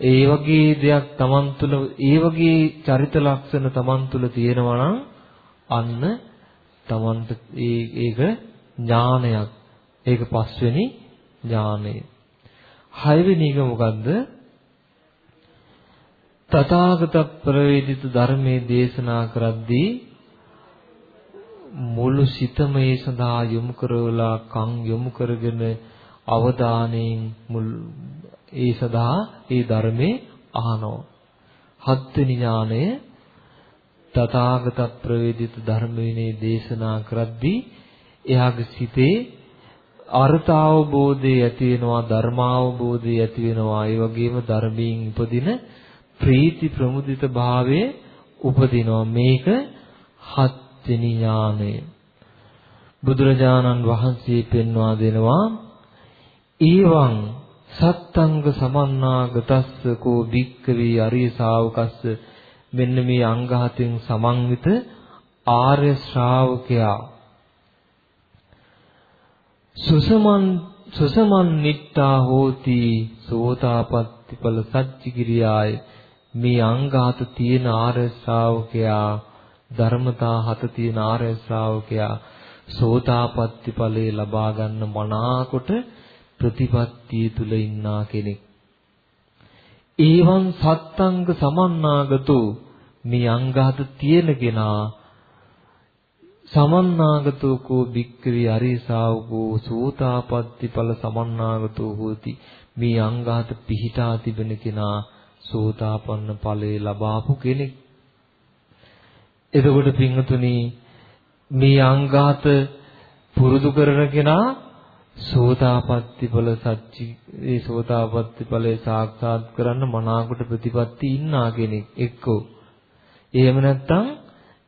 ඒ වගේ දෙයක් තමන් තුළ ඒ වගේ චරිත ලක්ෂණ තමන් තුළ තියෙනවා නම් අන්න තමන්ට ඒක ඥානයක්. ඒක පස්වෙනි ඥානය. හයවෙනි එක මොකද්ද? තථාගත ප්‍රවේදිත ධර්මයේ දේශනා කරද්දී මුළු සිතම ඒ සඳහා යොමු කරවලා කන් යොමු කරගෙන අවධානයෙන් ඒ සඳහා ඒ ධර්මයේ අහනවා. හත්වෙනි ඥානය තථාගත ප්‍රවේදිත ධර්ම විනේ දේශනා කරද්දී එයාගේ සිතේ අර්ථ අවබෝධය ඇති වෙනවා ධර්මාවබෝධය ඇති වෙනවා. ඒ වගේම ධර්මයෙන් උපදින ප්‍රීති ප්‍රමුදිත භාවයේ උපදිනවා. මේක හත්වෙනි ඥානය. බුදුරජාණන් වහන්සේ පෙන්වා දෙනවා ඊවං සත්තංග සමන්නාගතස්ස කෝ භික්කවේ අරිය ශාවකස්ස. මෙන්න මේ අංග හතෙන් සමන්විත ආර්ය ශ්‍රාවකයා. සුසමන් සුසමන් නිට්ටා හෝති සෝතාපට්ටි ඵල සච්චිකිරියාය. මේ අංගාත තියෙන ආර්ය ශ්‍රාවකයා ධර්මතා හත තියෙන ආර්ය ශ්‍රාවකයා සෝතාපට්ටි ඵලේ ලබා ගන්න මනාකොට ප්‍රතිපත්තිය තුල ඉන්නා කෙනෙක්. ඒවන් සත්තංග සමන්නාගතෝ මේ අංගාත තියෙන කෙනා සමන්නාගතෝ කෝ භික්ඛවේ අරිසාවකෝ සෝතාපට්ටි ඵල සමන්නාගතෝ හෝති මේ අංගාත පිහිටා තිබෙන කෙනා සෝතාපන්න ඵලයේ ලබාපු කෙනෙක්. එතකොට පින්තුනි මේ අංගාත පුරුදු කරන කෙනා සෝතාපට්ටි ඵල සච්චි ඒ සෝතාපට්ටි ඵලය සාක්ෂාත් කරන්න මනාකොට ප්‍රතිපatti ඉන්නා කෙනෙක් එක්කෝ. එහෙම නැත්නම්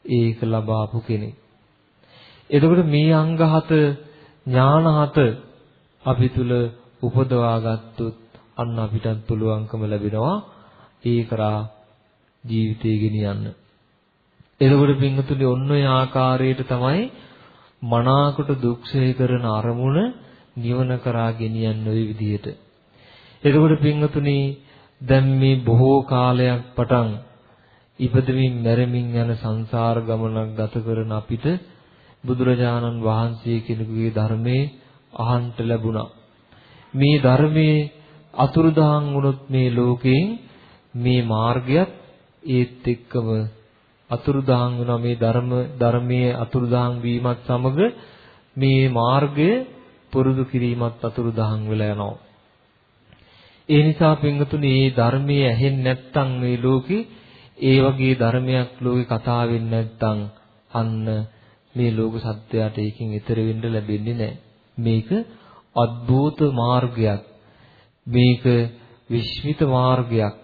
ඒක ලබාපු කෙනෙක්. එතකොට මේ අංග හත ඥාන හත අපි තුල උපදවා ගත්තොත් අන්න අපිටත් පුළුවන්කම ලැබෙනවා ඒ කරා ජීවිතය ගෙනියන්න. එතකොට පින්තුනේ ඔන්න ඔය ආකාරයට තමයි මනාකොට දුක්ඛය කරන අරමුණ නිවන කරා ගෙනියන්න ওই විදිහට. එතකොට පින්තුනේ දැන් මේ බොහෝ කාලයක් පටන් ඉපදමින් මැරෙමින් යන සංසාර ගමනක් ගත කරන අපිට බුදුරජාණන් වහන්සේ කෙනෙකුගේ ධර්මයේ අහන්ට ලැබුණා. මේ ධර්මයේ අතුරුදහන් වුණොත් මේ ලෝකයෙන් මේ මාර්ගයත් ඒත් එක්කම අතුරුදහන් වෙනවා මේ ධර්ම ධර්මයේ අතුරුදහන් වීමත් සමග මේ මාර්ගය පුරුදු කිරීමත් අතුරුදහන් වෙලා යනවා. ඒ නිසා පින්වතුනි මේ ධර්මයේ ඇහෙන්නේ නැත්නම් මේ ලෝකේ ඒ වගේ ධර්මයක් ලෝකේ කතා වෙන්නේ නැත්නම් අන්න මේ ලෝක සත්‍යයට ඒකෙන් ඈතර වෙන්න ලැබෙන්නේ නැහැ. මේක අద్භූත මාර්ගයක්. මේක විශ්විත මාර්ගයක්.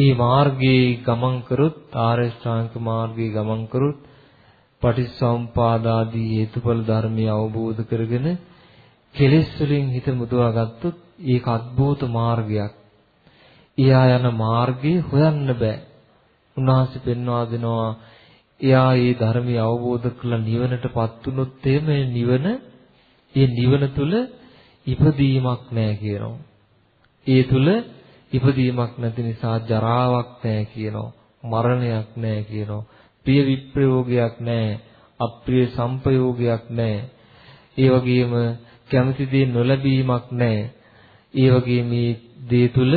ඒ මාර්ගයේ ගමන් කරොත් ආර්ය ශ්‍රාංක මාර්ගයේ ගමන් කරොත් පටිච්චසමුපාදාදී හේතුඵල ධර්මය අවබෝධ කරගෙන කෙලෙස් වලින් හිත මුදවා ගත්තොත් ඒක අద్භූත මාර්ගයක්. එයා යන මාර්ගය හොයන්න බෑ. උන්වහන්සේ පෙන්වා දෙනවා එයා මේ ධර්මය අවබෝධ කරලා නිවනටපත් වුනොත් එහෙම නිවන ඒ නිවන තුල ඉපදීමක් නැහැ කියනවා. ඒ තුල ඉපදීමක් නැති නිසා ජරාවක් නැහැ කියනවා. මරණයක් නැහැ කියනවා. ප්‍රිය විප්‍රයෝගයක් නැහැ. අප්‍රිය සංපයෝගයක් නැහැ. ඒ වගේම කැමති දේ නොලැබීමක් නැහැ. ඒ වගේම මේ දේ තුල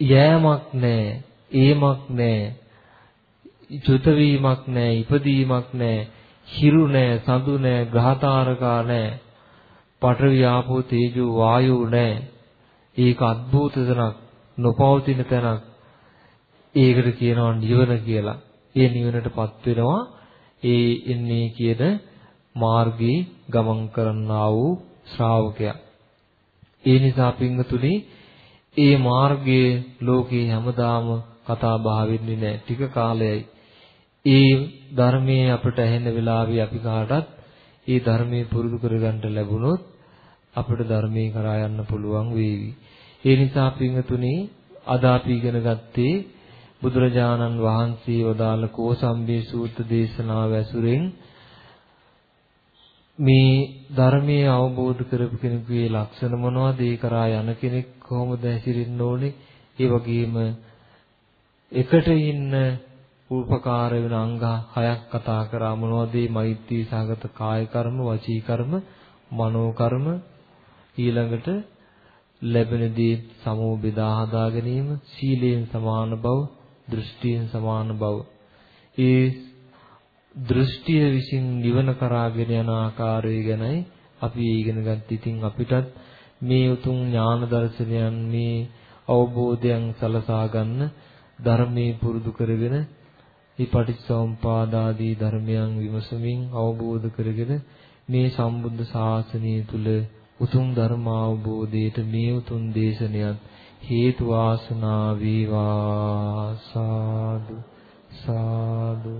යෑමක් නැහැ. ඒමක් නැහැ. චුත වීමක් නැහැ, ඉපදීමක් නැහැ, හිරු නැහැ, සඳු නැහැ, ග්‍රහතාරකා නැහැ. පඨවි ආපෝ තේජෝ වායෝ නැහැ. ඒක අద్భుත තැනක්, නොපවතින තැනක්. ඒකට කියනවා නිවන කියලා. ඒ නිවනටපත් වෙනවා ඒ එන්නේ කියන මාර්ගයේ ගමන් කරන්නා වූ ශ්‍රාවකයා. ඒ නිසා පින්තුනි ඒ මාර්ගයේ ලෝකේ හැමදාම කතා බහ වෙන්නේ නැහැ. ටික කාලයයි. ඒ ධර්මයේ අපට ඇහෙන වෙලාවේ අපි කාටත් ඒ ධර්මයේ පුරුදු කරගන්න ලැබුණොත් අපට ධර්මයේ කරා යන්න පුළුවන් වේවි. ඒ නිසා පින්තුනි අද අපි ඉගෙන ගත්තේ බුදුරජාණන් වහන්සේ වදාළ කෝසම්බී සූත්‍ර දේශනාව ඇසුරෙන් මේ ධර්මයේ අවබෝධ කරපු කෙනෙකුගේ ලක්ෂණ මොනවද? ඒ කරා යන කෙනෙක් කොහොමද හැසිරෙන්න ඕනේ? ඒ වගේම එකට ඉන්න උපකාර වෙන අංග හයක් කතා කරා මොනවද මේ මෛත්‍රී සාගත කාය කර්ම වචී කර්ම මනෝ කර්ම ඊළඟට ලැබෙන දේ සමෝ බෙදා හදා ගැනීම සීලයෙන් සමාන බව දෘෂ්ටියෙන් සමාන බව ඒ දෘෂ්ටිය විසින් නිවන කරාගෙන යන ආකාරය ගැනයි අපි ඉගෙන ගන්න. ඉතින් අපිටත් මේ උතුම් ඥාන දර්ශනයන් මේ අවබෝධයන් සලසා ගන්න ධර්මයේ පුරුදු කරගෙන මේ පටිච්චසමුපාදාදී ධර්මයන් විමසමින් අවබෝධ කරගෙන මේ සම්බුද්ධ ශාසනය තුල උතුම් ධර්ම අවබෝධයට මේ උතුම් දේශනයත් හේතු වාසනා වේවා. සාදු සාදු.